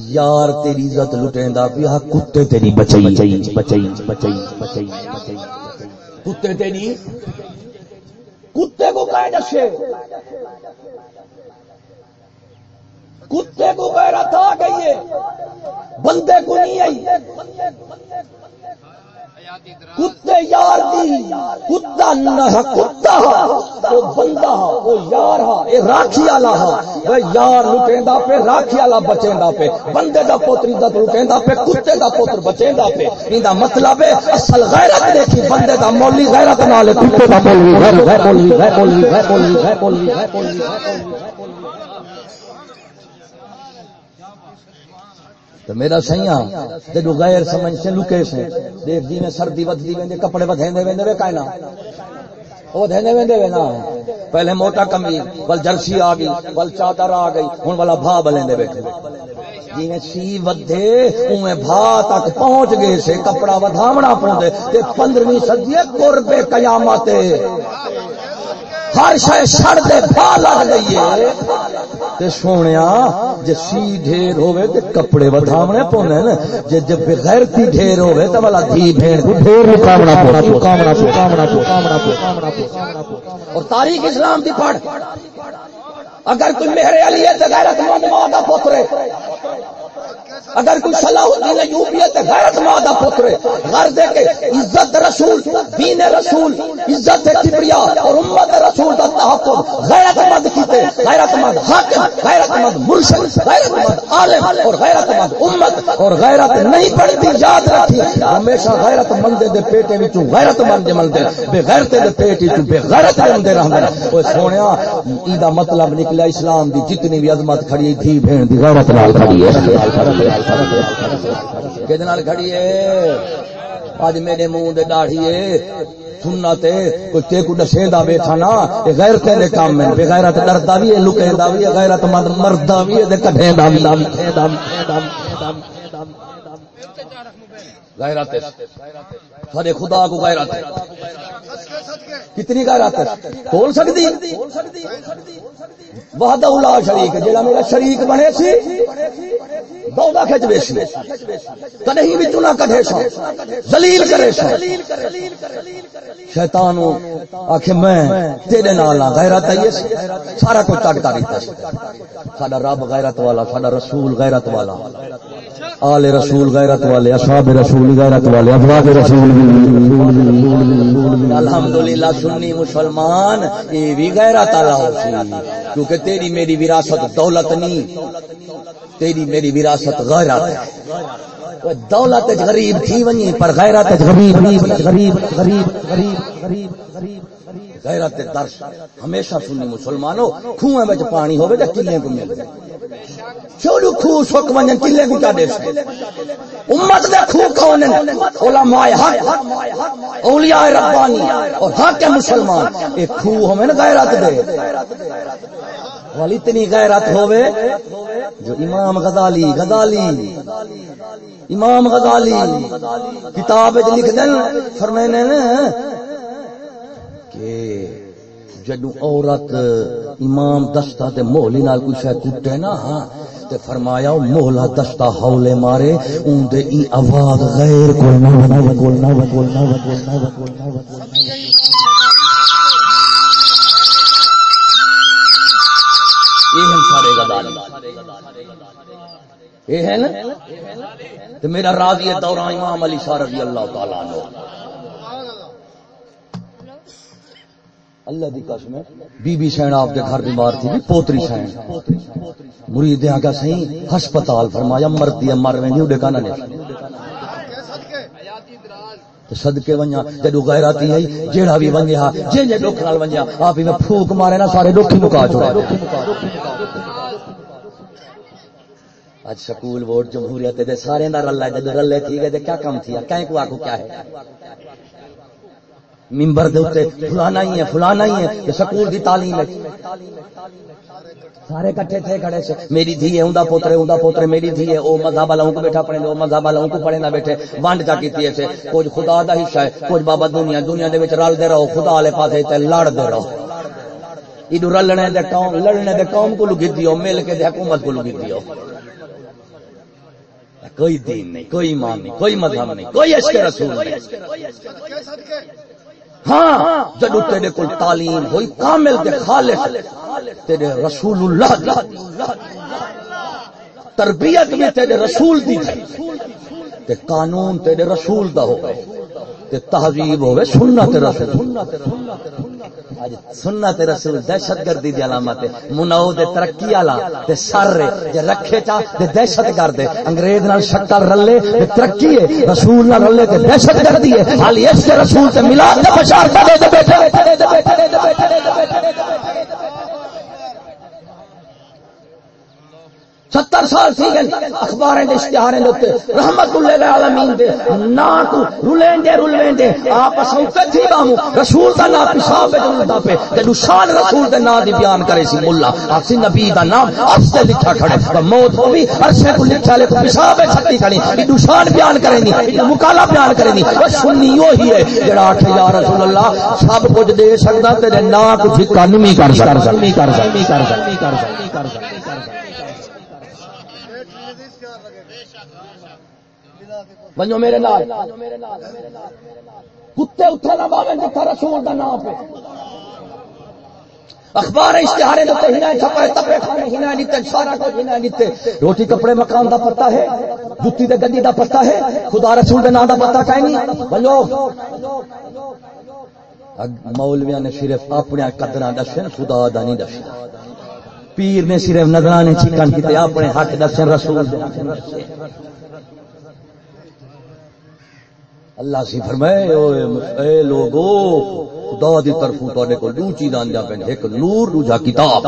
یار تیری عزت لٹیں دا پیا کتے تیری بچائی۔ بچائی بچائی بچائی بچائی کتے تیری؟ کتے کو کہہ دسے؟ کتے کو غیرت آ گئی ہے۔ بندے کو نہیں آئی۔ کتے یار دی۔ کتا نہ کتا وہ بندہ وہ یار ہا۔ اے راکھی والا ہا۔ وہ یار لٹیندا پہ راکھی والا بچیندا پہ بندے دا پوتر عزت لٹیندا پہ کتے دا پوتر بچیندا پہ ایندا مطلب ہے اصل غیرت دیکھی، بندے دا مولی غیرت نال کتے دا مولوی، غیر غیر مولوی غیر مولوی غیر مولوی غیر مولوی، غیر تو میرا سیاں جدو غیر سمجھ سے لکے سے۔ دیکھ دی میں سردی ودی ویندے، کپڑے ودھیندے ویندے وے کائنا وہ دھیندے ویندے وے نا۔ پہلے موٹا کمی، بل جرسی آ گئی، بل چادر آ گئی، ہن والا بھا بلیندے بیٹھے۔ جی میں سی ودھے اوے بھا تک پہنچ گئے سے، کپڑا ودھاونا پوندے تے 15ویں صدی قرب قیامت۔ ہر شے چھڑ دے بھا لگ گئی ہے۔ تے سونیا جے سی ڈھیر ہوے تے کپڑے ودھاونے پوندے نا جے جے بغیرتی ڈھیر ہوے تے والا دھی بھین۔ کو ڈھیر مقامنا پو کامنا پو کامنا پو کامنا پو کامنا پو۔ اور تاریخ اسلام دی پڑھ۔ اگر کوئی مہر علی ہے تے غیرت مند ماں دا پتر ہے۔ اگر کوئی صلاح الدین ایوبی تے غیرت ماں دا پتر ہے۔ غرض ہے کہ عزت رسول، دین رسول، عزت کبریا اور امت رسول دا تحفظ۔ غیرت مند کیتے، غیرت مند حاکم، غیرت مند مرشد، غیرت مند عالم اور غیرت مند امت۔ اور غیرت نہیں پڑتی یاد رکھی ہمیشہ غیرت مند دے پیٹے وچوں غیرت مند ملدے بے غیرت دے پیٹ وچوں بے غیرت بندے رہندے اوے سونیا ایدا مطلب نکلا اسلام دی، جتنی بھی عظمت کھڑی تھی بہن دی غیرت نال کھڑی ہے۔ کہ کھڑی ہے اج میرے منہ دے داڑھی سننا تے کوئی تے کو دسے دا بیٹھا نا اے غیرت دے کام میں بے غیرت ڈردا بھی ہے لکیندا بھی ہے غیرت مند مردا بھی ہے تے کڈھیندا بھی غیرت تھوڑے خدا کو غیرت کتنی غیرت ہے بول سکتی وحدہ اللہ شریک جڑا میرا شریک بنے سی دودا کھچ بیسی کدی بھی چنا کڈے سا ذلیل کرے سا شیطان آخ میں تیرے نال غیرت آئی سارا کچھ کٹ کر دیتا ساڈا رب غیرت والا، ساڈا رسول غیرت والا۔ آل رسول غیرت والے، اصحاب رسول غیرت والے افراد رسول الحمدللہ، سنی مسلمان، یہ بھی غیرت والا ہو کیونکہ تیری میری وراثت دولت نہیں۔ تیری میری وراثت غیرت ہے۔ دولت غریب تھی ونی پر غیرت غریب غریب غریب غریب غریب غریب غیرت درش۔ ہمیشہ سنی مسلمانوں کھوئے وچ پانی ہوے تے کلے کو مل چلو کھو سک ونجن کلے کو کیا دے امت دے کھو کون ہیں؟ علماء حق، اولیاء ربانی۔ اور حق مسلمان، اے کھو ہوے نا غیرت دے۔ والی اتنی غیرت ہوے جو امام غزالی غزالی امام غزالی کتاب لکھ دین فرمانے کہ جدو عورت امام دستہ تے مولی نال کوئی شے کٹے نا تے فرمایا مولا دستہ ہولے مارے اون دے ای آواز غیر کو نہ بنا نہ کو نہ کو نہ یہ ہم سارے غزالی یہ ہے نا؟ تو میرا راضی دوران امام علی شاہ رضی اللہ تعالی عنہ۔ اللہ دی قسم ہے، بی بی سین آپ کے گھر بیمار تھی بھی پوتری سین۔ مرید آگا سہی ہسپتال فرمایا مرتی ہے مر وینی اڈے کانا نے صدقے ونجا جدو غیراتی ہے جیڑا بھی ونجیا جے جے دکھ نال ونجیا آپ ہی میں پھوک مارے نا، سارے دکھ مکا چھوڑا اج سکول ووٹ جمہوریت دے سارے دا رلا جدو رلے تھی گئے، تے کیا کم تھی کہیں کو آکو کیا ہے؟ ممبر دے اوتے فلانا ہی ہے فلانا ہی ہے کہ سکول دی تعلیم ہے سارے کٹھے تھے کھڑے سے۔ میری دھی ہے، اوندا پوترے اوندا پوترے، میری دھی ہے۔ او مذہب والا کو بیٹھا پڑھے او مذہب والا کو پڑھے نہ بیٹھے۔ وانڈ جا کیتی ہے سے کچھ خدا دا حصہ ہے، کچھ بابا دنیا دنیا دے وچ رل دے رہو، خدا والے پاسے تے لڑ دے رہو۔ ایڈو رلنے دے قوم، لڑنے دے قوم کو لگی دیو مل کے دے حکومت کو لگی دیو کوئی دین نہیں، کوئی ایمان نہیں، کوئی مذہب نہیں، کوئی عشق رسول نہیں۔ ہاں جب تیرے کو تعلیم ہوئی، کامل دے خالص تیرے رسول اللہ دی۔ تربیت میں تیرے رسول دی۔ تے قانون تیرے رسول دا ہوگا۔ تے تہذیب ہوے سنت رسول۔ اج سنت رسول دہشت گردی دی علامت ہے مناو دے ترقی والا تے سر جے رکھے چا تے دہشت گرد انگریز نال شکل رلے تے ترقی ہے، رسول نال رلے تے دہشت گردی ہے۔ حال اس کے رسول تے ملا تے بشار دے بیٹھے۔ ستر سال تھی گئے اخبار اشتہار رحمت اللہ عالمین دے۔ نا کو رولین دے رولین دے آپ سوتے تھی بامو۔ رسول دا نام پیشاب پہ جنوں پہ جدو شان رسول دے نام دی بیان کرے سی مولا، آپ سی نبی دا نام عرش تے لکھا کھڑے۔ تو موت ہو بھی عرش کو لکھا لے تو پیشاب پہ چھتی کھڑی۔ جدو شان بیان کرے نہیں جدو مکالا بیان کرے نہیں وہ سنی ہی ہے۔ جڑا آٹھ یا رسول اللہ، سب کچھ دے سکتا تیرے نا کو پھکا نمی کر سکتا نمی کر سکتا نمی کر سکتا نمی کر سکتا بنو میرے نال، کتے اتنے نہ باوے جتھا رسول دا نام پہ۔ اخبار اشتہارے دیتے ہنا چھپے تپے کھانے ہنا نیتے سارا کچھ ہنا نیتے روٹی، کپڑے، مکان دا پتہ ہے، جتی دے گندی دا پتہ ہے، خدا رسول دے نام دا پتہ کہیں نہیں؟ بلو مولویاں نے صرف اپنے قدراں دسن خدا دا نہیں دسن پیر نے صرف نظرانے چکن کیتے، اپنے حق دسن رسول دے اللہ سی فرمائے اے لوگو، خدا دی طرفوں تواڈے کول دو چیزاں جا پین ایک نور، دوجا کتاب۔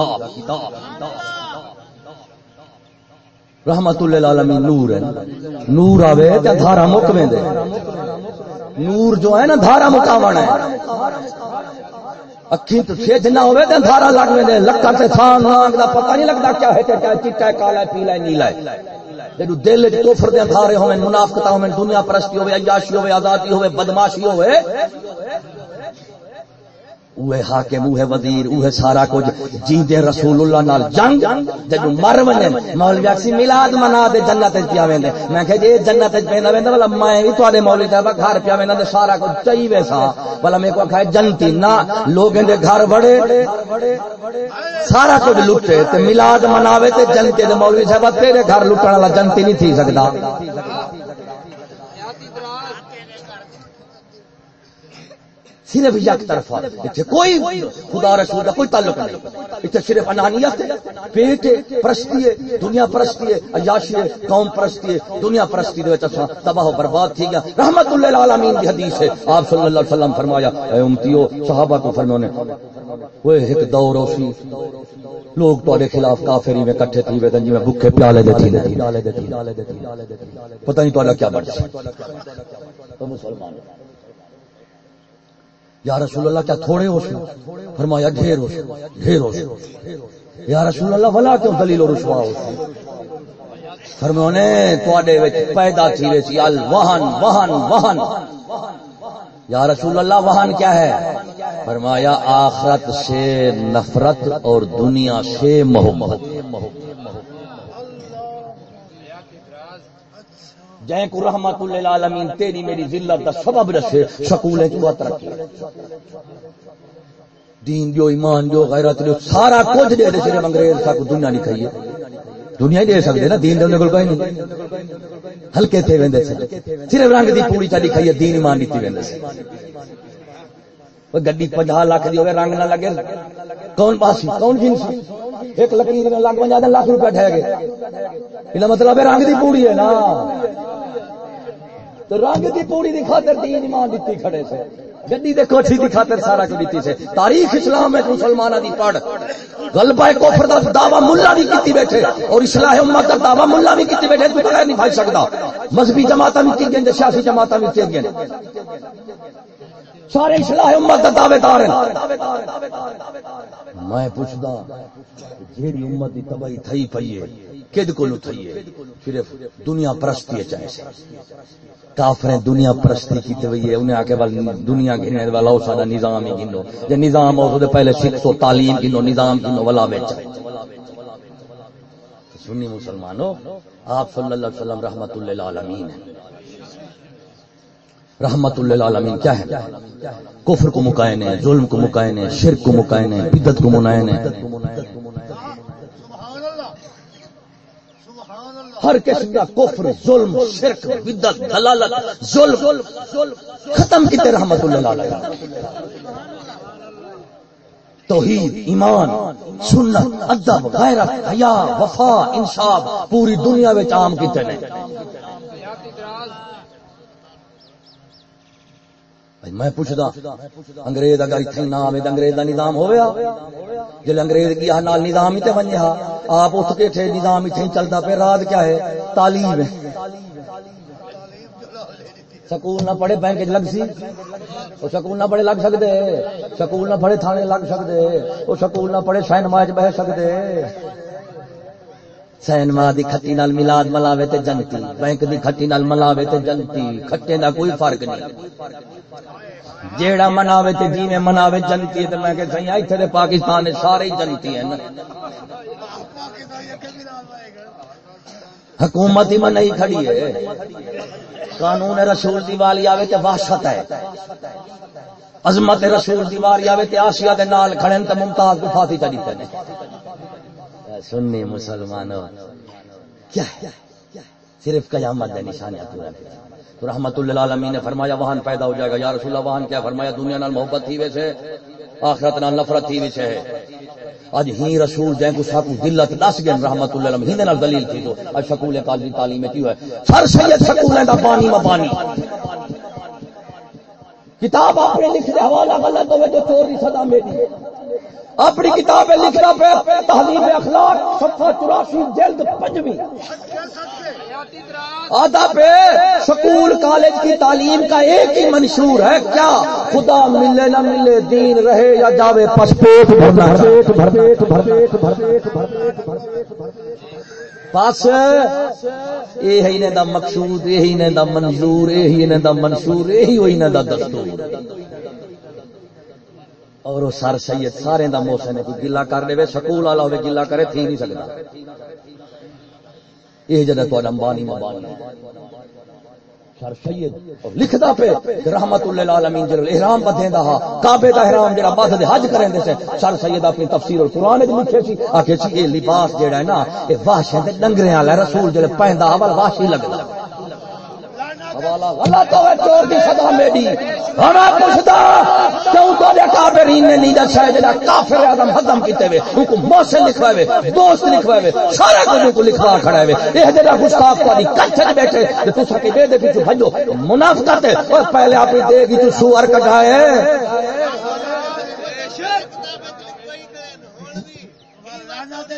رحمت للعالمین نور ہے۔ نور آوے تے دھارا مک ویندے نور جو ہے نا، دھارا مکاون ہے۔ اکھی تو سیج نہ ہوئے تے دھارا لگ ویندے لکڑ تے تھان رنگ دا پتہ نہیں لگدا کیا ہے تے کیا چٹا ہے، کالا ہے، پیلا ہے، نیلا ہے۔ جدو دل کوفر دے دھارے ہوئے منافقتا ہوئے، دنیا پرستی ہوئے، عیاشی ہوئے، آزادی ہوئے، بدماشی ہوئے اوہ حاکم، اوہ وزیر، اوہ سارا کچھ۔ جیندے رسول اللہ نال جنگ جدو مر ونے، مولوی اکسی میلاد منا دے، جنت وچ پیا ویندے میں کہ جے جی، جنت وچ پیندا ویندا والا میں وی تواڈے مولوی صاحب گھر پیا ویندا تے سارا کچھ چاہی ویسا والا میں کو کھائے جنتی نہ لوگوں دے گھر بڑے سارا کچھ لٹے، تے میلاد مناوے تے جنتی دے مولوی صاحب تیرے گھر لٹن والا جنتی نہیں تھی سکدا۔ صرف یک طرف اتنے اچھا، کوئی خدا رسول کا کوئی تعلق نہیں۔ اتنے صرف انانیت ہے۔ پیٹ ہے پرستی ہے، دنیا پرستی ہے، عیاشی ہے، قوم پرستی ہے۔ دنیا پرستی دے وچ اچھا تباہ و برباد تھی گیا۔ رحمت اللہ العالمین کی حدیث ہے۔ آپ صلی اللہ علیہ وسلم فرمایا، اے امتیو، صحابہ کو فرمانے وہ ایک دور اوسی لوگ تواڈے خلاف کافری میں کٹھے تھی وے جی میں بھوکے پیالے دے تھی پتہ نہیں تواڈا کیا بن تو مسلمان۔ یا رسول اللہ، کیا تھوڑے ہو سو فرمایا ڈھیر ہو سو ڈھیر ہو سو یا رسول اللہ، ولا کیوں دلیل و رسوا ہو سو فرمانے تواڈے وچ پیدا تھی وے ال وہن وہن وہن۔ یا رسول اللہ، وہن کیا ہے؟ فرمایا، آخرت سے نفرت اور دنیا سے محبت۔ جائیں کو رحمت للعالمین، تیری میری ذلت دا سبب رسے سکولے تو ترقی۔ دین جو، ایمان جو، غیرت جو، سارا کچھ دے دے، صرف انگریز کا کو دنیا نہیں کھائیے دنیا ہی دے سکتے نا، دین دے انہیں کوئی نہیں۔ ہلکے تھے ویندے سے صرف رنگ دی پوری چالی کھائیے دین ایمان نہیں تھی ویندے سے گڈی پنجا لاکھ دی ہوئے، رنگ نہ لگے۔ کون پاسی کون جنسی ایک لکڑی لگ بن جاتا لاکھ روپیہ ٹھہ گئے۔ یہ مطلب ہے رنگ دی پوری ہے نا۔ تو رنگ دی پوری دی خاطر دین ایمان دیتی کھڑے سے۔ گڈی دے کوٹھی دی خاطر سارا کچھ دیتی سے۔ تاریخ اسلام میں مسلمانہ دی پڑھ۔ غلبہ کفر دا دعوی مولا بھی کیتی بیٹھے۔ اور اصلاح امت دا دعوی مولا بھی کیتی بیٹھے، تو بغیر نہیں بھائی سکدا مذہبی جماعتاں بھی کی جی، سیاسی جماعتاں بھی کی جی۔ سارے اصلاح امت دا دعوے دار ہیں۔ میں پوچھدا جیڑی امت دی تباہی تھئی پئی ہے کد کو تھئی ہے؟ صرف دنیا پرستی چاہے سے۔ کافریں دنیا پرستی کی ہوئی ہے، انہیں آکے وال دنیا گھنے والا سارا نظام ہی گنو جے نظام ہو تو پہلے سکھ تو تعلیم گنو نظام گنو والا بیچ سنی مسلمانوں آپ صلی اللہ علیہ وسلم رحمت اللہ عالمین ہے رحمت اللہ عالمین کیا ہے؟ کفر کو مکائن ہے ظلم کو مکائن ہے شرک کو مکائن ہے بدت کو منائن ہے ہر قسم کا کفر، ظلم، شرک بدت دلالت، ظلم۔ ختم کیتے رحمت اللہ علیہ۔ توحید، ایمان، سنت، ادب، غیرت، حیا، وفا انصاف پوری دنیا میں عام کیتے نے میں پوچھدا، انگریز اگر اتنے نہ آئے انگریز کا نظام ہوا جل انگریز کی نال نظام ہی تے بنے ہا آپ اٹھ کے تھے نظام اتنے چلتا پہ رات کیا ہے؟ تعلیم ہے۔ سکول نہ پڑھے بینک لگ سی۔ وہ سکول نہ پڑھے لگ سکتے سکول نہ پڑھے تھانے لگ سکتے وہ سکول نہ پڑھے سینما چ بہ سکتے سینما دی کھٹی نال ملاد ملاوے تے جنتی، بینک دی کھٹی نال ملاوے تے جنتی، کھٹے دا کوئی فرق نہیں۔ جیڑا مناوے تے جی میں مناوے جنتی، تے میں کہ سہی ایتھے تے پاکستان دے سارے جنتی ہیں۔ حکومت ہی میں نہیں کھڑی ہے۔ قانون رسول دی والی آوے تے وحشت ہے۔ عظمت رسول دی والی آوے تے آسیہ دے نال کھڑن تے ممتاز کو پھانسی چڑی تے سنی مسلمانوں، کیا ہے؟ صرف قیامت دے نشانیاں پورا تو رحمت اللہ عالمین نے فرمایا، وہاں پیدا ہو جائے گا۔ یا رسول اللہ، وہاں کیا فرمایا؟ دنیا نال محبت تھی ویسے، آخرت نال نفرت تھی ویسے۔ ہے اج ہی رسول جے کو ساکو دلت دس گئے۔ رحمت اللہ علیہ ہی نال دلیل تھی تو۔ اج سکول کالج تعلیم کی ہے؟ سر سید سکول دا پانی ما پانی کتاب آپ نے لکھ دے، حوالہ غلط ہوے تو چور دی صدا میری اپنی کتابیں لکھنا پہ تحلیب اخلاق، صفحہ چوراسی، جلد پنجویں۔ آدھا پہ سکول، کالج کی تعلیم کا ایک ہی منشور ہے، کیا خدا ملے نہ ملے، دین رہے یا جاوے بس یہ نے دا مقصود، یہی نے دا منظور، یہی نے دا منشور، یہی ہوئی نے دا دستور۔ اور وہ سر سید سارے دا موسم ہے، کوئی گلا کر دے سکول والا ہوے گلا کرے، تھی نہیں سکتا۔ یہ جدہ تو امبانی مبانی سر سید لکھدا پہ رحمت اللہ العالمین جل احرام بدھیندا ہا، کعبے دا احرام جڑا بعد دے حج کرن دے سے۔ سر سید اپنی تفسیر القرآن وچ لکھے سی، آکھے سی، یہ لباس جڑا ہے نا اے وحشت دے ڈنگریاں والا رسول جڑے پہندا اول وحشی لگدا۔ چور دی صدا میری ہمیں پوچھتا، کیوں تو دے کافرین نے نہیں دسا جڑا کافر اعظم ختم کیتے ان کو محسن لکھوائے دوست لکھوائے وے سارا کچھ کو لکھوا کھڑا ہوئے۔ اے جڑا گستاخ کچھ بیٹھے، تے تو سکے دے دے پیچھے بھجو، منافقت ہے۔ اور پہلے اپنی دے گی تو سوار کٹائے۔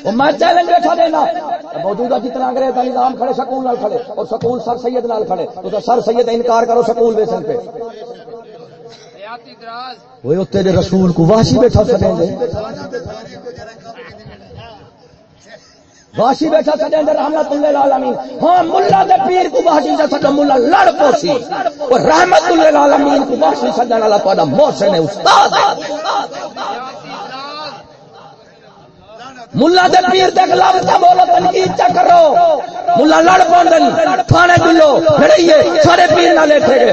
وہ میں چیلنج بیٹھا دینا موجودہ جتنا انگریز کا نظام کھڑے سکول نال کھڑے اور سکول سر سید نال کھڑے، تو سر سید انکار کرو سکول ویسن پہ۔ وہ تیرے رسول کو واشی بیٹھا سکیں گے واشی بیٹھا سکیں گے رحمت اللہ العالمین۔ ہاں ملا دے پیر کو واشی سے سکا، ملا لڑ پوسی۔ اور رحمت اللہ العالمین کو واشی سجن والا تہاڈا محسن ہے، استاد ملا دے پیر دے خلاف تا بولو تنقید چا کرو۔ ملا لڑ پوندن کھانے دلو پھڑیے سارے پیر نہ لیٹے گئے۔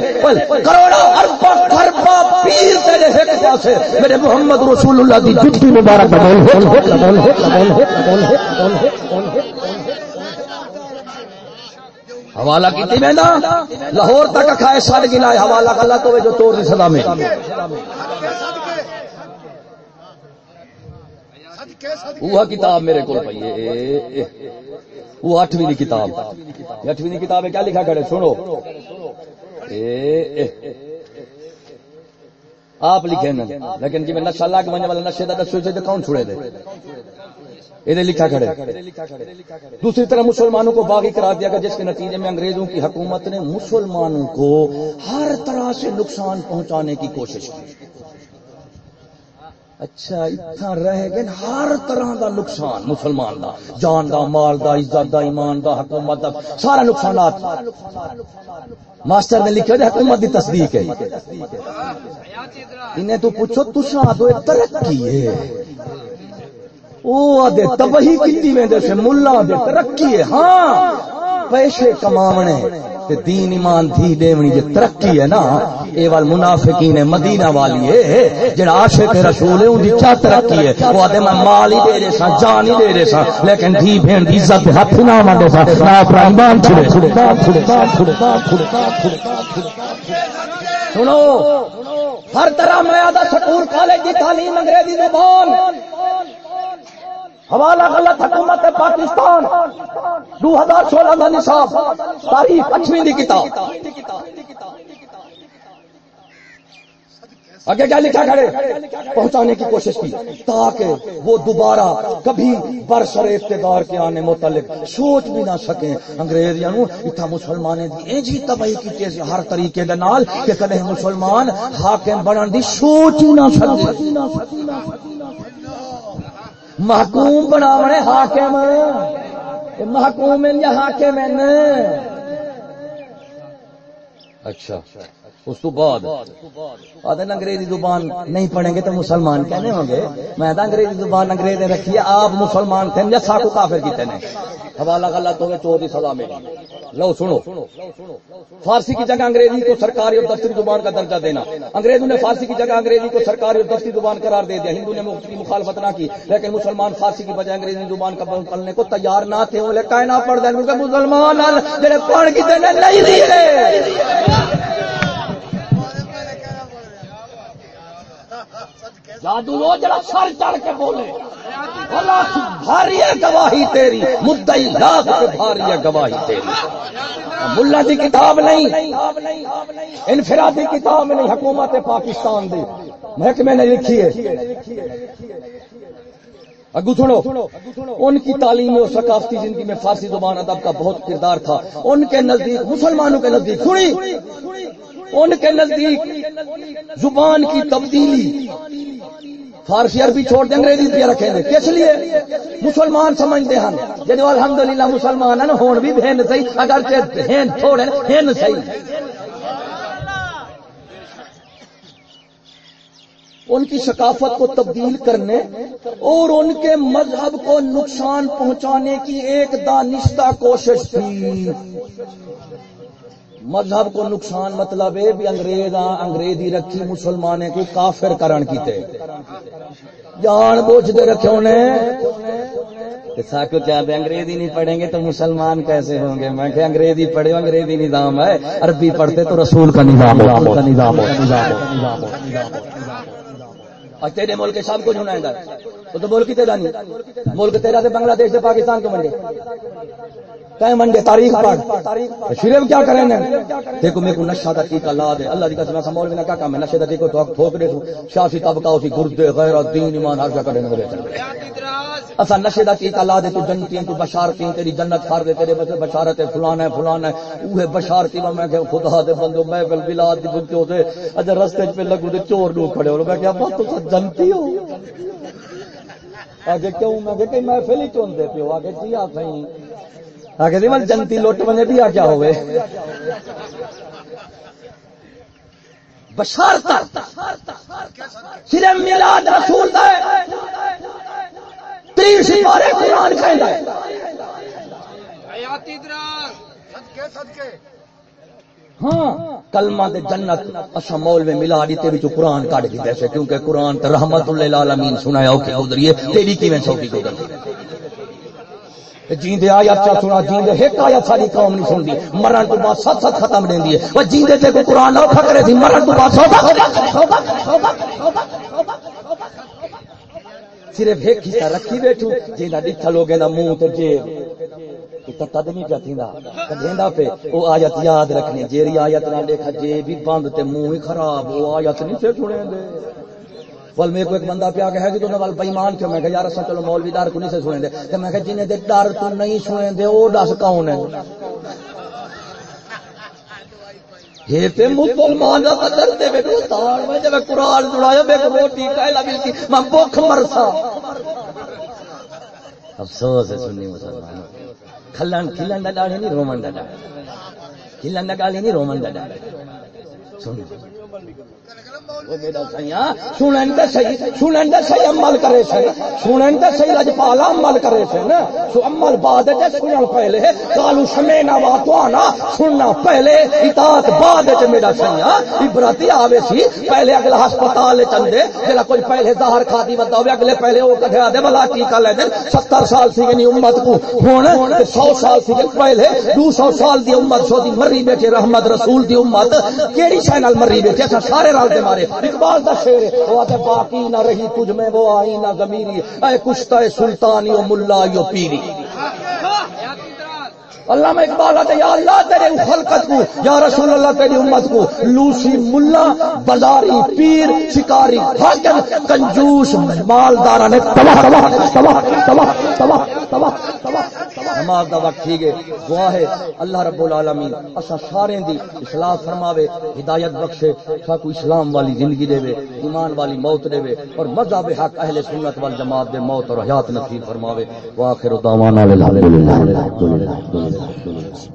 کروڑا اربا خربا پیر تیرے ایک پاسے۔ میرے محمد رسول اللہ دی جُتی مبارک بول ہو بول۔ ہو بول ہو حوالہ کیتی میں نا، لاہور تک کھائے ساڑ گنا حوالہ کلا تو جو توڑ دی صدا میں۔ وہ کتاب میرے کو پی وہ اٹھویں کی کتاب۔ اٹھویں کتاب ہے، کیا لکھا کھڑے؟ سنو۔ آپ لکھے نا لیکن جی میں نشا لگ بننے والا نشے کا دسو سے کون چھوڑے دے؟ یہ لکھا کھڑے۔ دوسری طرح مسلمانوں کو باغی کرا دیا گیا، جس کے نتیجے میں انگریزوں کی حکومت نے مسلمانوں کو ہر طرح سے نقصان پہنچانے کی کوشش کی۔ اچھا اتنا رہ گئے ہر طرح دا نقصان، مسلمان دا، جان دا، مال دا، عزت دا، ایمان دا، حکومت دا، سارا نقصانات۔ ماسٹر نے لکھا جائے حکومت دی تصدیق ہے۔ انہیں تو پوچھو، تساں تو ترقی ہے۔ او دے تبہی کیتی ویندے سے، ملا دے ترقی ہے۔ ہاں پیسے کماونے۔ تے دین ایمان تھی دیونی جے ترقی ہے نا، اے وال منافقین مدینہ والی ہے، جڑا عاشق رسول ہے اوندی کیا ترقی ہے۔ وہ آدے میں مال ہی دے دے سا جان ہی دے دے سا لیکن دھی بہن دی عزت ہاتھ نہ مانڈے سا نہ اپنا ایمان چھڑے چھڑے چھڑے چھڑے سنو، ہر طرح میں آدھا سکول، کالج کی تعلیم انگریزی زبان۔ حوالہ غلط حکومت پاکستان۔ دو ہزار سولہ کا نصاب۔ تاریخ اچھویں دی کتاب۔ آگے کیا لکھا کھڑے؟ پہنچانے کی کوشش کی تاکہ وہ دوبارہ کبھی برسر اقتدار کے آنے متعلق سوچ بھی نہ سکیں۔ انگریز یا اتنا مسلمان جی تباہی کی ہر طریقے دے نال کہ کدے مسلمان حاکم بنن دی سوچ ہی نہ سکے۔ محکوم بناونے حاکم. محکوم یا حاکم اچھا. اس تو بعد. آدھے انگریزی زبان نہیں پڑھیں گے تو مسلمان کہنے ہوں گے؟ میں تو انگریزی زبان انگریز نے رکھی ہے، آپ مسلمان تھے، یا ساکو کافر کی تھے حوالہ غلط ہو گئے چوری سزا میں لو سنو۔ فارسی کی جگہ انگریزی کو سرکاری اور دفتری زبان کا درجہ دینا۔ انگریزوں نے فارسی کی جگہ انگریزی کو سرکاری اور دفتری زبان قرار دے دیا۔ ہندو نے مفت کی مخالفت نہ کی، لیکن مسلمان فارسی کی بجائے انگریزی زبان کا پڑھنے کو تیار نہ تھے وہ کہنا پڑ دیں مسلمان پڑھ کی نہیں جادو وہ جڑا سر چڑھ کے بولے۔ بھاری گواہی تیری مدئی لاکھ بھاری گواہی تیری۔ ملا دی کتاب نہیں، انفرادی کتاب نہیں حکومت پاکستان دی۔ محکمے نے لکھی ہے۔ اگو سنو، ان کی تعلیم اور ثقافتی زندگی میں فارسی زبان ادب کا بہت کردار تھا۔ ان کے نزدیک، مسلمانوں کے نزدیک، سنی۔ ان کے نزدیک زبان کی تبدیلی۔ فارسی عربی چھوڑ دیں انگریزی پہ رکھیں گے۔ کس لیے؟ مسلمان سمجھتے ہیں۔ یعنی جب الحمد للہ مسلمان ہیں، ہون بھی بہن صحیح اگر تھوڑے ہن صحیح۔ ان کی ثقافت کو تبدیل کرنے اور ان کے مذہب کو نقصان پہنچانے کی ایک دانستہ کوشش تھی مذہب کو نقصان مطلب ہے بھی انگریز انگریزی رکھی مسلمان کو کافر کرن کیتے۔ جان بوجھ دے رکھے انہیں۔ ساکو کیا انگریزی نہیں پڑھیں گے تو مسلمان کیسے ہوں گے؟ میں کہ انگریزی پڑھے انگریزی نظام ہے۔ عربی پڑھتے تو رسول کا نظام اور اچھا، تیرے ملک سب کو جھنا ہے تو ملک تیرا نہیں ملک تیرا سے بنگلہ دیش سے پاکستان کو منڈے؟ کہیں منڈے؟ تاریخ پڑھ۔ شریف کیا کریں دیکھو میرے کو نشہ کا ٹیکا لا دے۔ اللہ کی قسم سمول میں کیا کام ہے۔ نشے کا ٹیکو تو ٹھوک دے سیاسی طبقہ اسی گردے، غیر دین ایمان ہر جگہ کرنے والے اسا نشے کا ٹیکا لا دے، تو جنتی تو بشارتی تیری جنت کھار دے، تیرے بچے بشارت ہے، فلانا ہے فلانا ہے۔ اوہ بشارتی میں کہ خدا دے بندو میں بل بلاد دی بنتے ہوتے اجا رستے پہ لگو دے، چور لوگ کھڑے ہو۔ میں کیا بات تو جنتی ہو۔ آگے کیوں؟ میں کہ میں فلی چون پیو، آگے جی آپ ہیں؟ آگے من جنتی لوٹ بنے بھی آ کیا ہوئے۔ بشارتا صرف میلاد رسول ہے تیر سپارے قرآن کہہ ہے ہاں کلمہ دے جنت اسا مول میں ملا دیتے بھی جو قرآن کاٹ کی جیسے کیونکہ قرآن تے رحمت اللہ العالمین سنایا اوکے گزریے تیری کی میں سوکی گزر جیندے آیا چا سنا، جیندے ایک آیا ساری قوم نہیں سن دی مرن تو بعد سات سات ختم دین دی وہ جیندے تے کو قرآن نہ پھکرے تھی مرن تو بعد سوبا صرف ایک حصہ رکھی بیٹھو جینا ڈٹھا لوگے نا منہ تو جیب۔ تد نہیں پیا تھیندا کدیندا پہ او آیت یاد رکھنی جیری آیت نہ دیکھا جے بھی بند تے منہ ہی خراب، او آیت نہیں سے سنے دے۔ ول میرے کو ایک بندہ پیا کہ ہے کہ تو نال بےمان کیوں میں کہ یار اسا چلو مولوی دار کو نہیں سے سنے دے۔ تے میں کہ جنے دے ڈر تو نہیں سنے دے، او دس کون ہے یہ تے مسلمان دا قدر تے بیٹو تار میں جب قران جڑایا بے روٹی کھائے لگی میں بھوک مرسا۔ افسوس ہے سنی مسلمان۔ کھلن کھلن دا ڈاڑی نہیں رومن دا ڈاڑی کھلن دا گالی نہیں رومن دا ڈاڑی سن سنن سنن صحیح عمل کرے سن۔ سنن صحیح رجپالا عمل کرے سن۔ سو عمل بعد سنن پہلے۔ کالو سمینا وا تو آنا سننا پہلے۔ اطاعت بعد میرا سیا عبرت آوے سی۔ پہلے اگلا ہسپتال چندے جلا کوئی پہلے ظاہر کھادی بندہ ہوے، اگلے پہلے وہ کٹھا دے بلا ٹیکا لے دے ستر سال سی نہیں امت کو۔ ہن سو سال سی پہلے دو سو سال دی امت، سو دی مری بیٹھے رحمت رسول دی امت۔ کیڑی شے نال مری بیٹھے؟ سارے رل دے مارے۔ اقبال دا شعر ہے۔ وہ آتے باقی نہ رہی تجھ میں، وہ آئی نہ ضمیری اے کشتہ سلطانی و ملا یو پیری۔ اللہ میں اقبال آتے یا اللہ تیرے خلقت کو، یا رسول اللہ تیری امت کو، لوسی ملا، بازاری پیر، شکاری حاکم کنجوس مالدار نے تباہ تباہ تباہ تباہ تباہ تباہ نماز دا وقت ٹھیک ہے، دعا ہے، اللہ رب العالمین، اسا سارے دی اصلاح فرماوے، ہدایت بخشے ساکو اسلام والی زندگی دے وے، ایمان والی موت دے وے، اور مذہب حق، اہل سنت والجماعت دے موت اور حیات نصیب فرماوے۔ واخر دعوانا الحمدللہ Buenos días.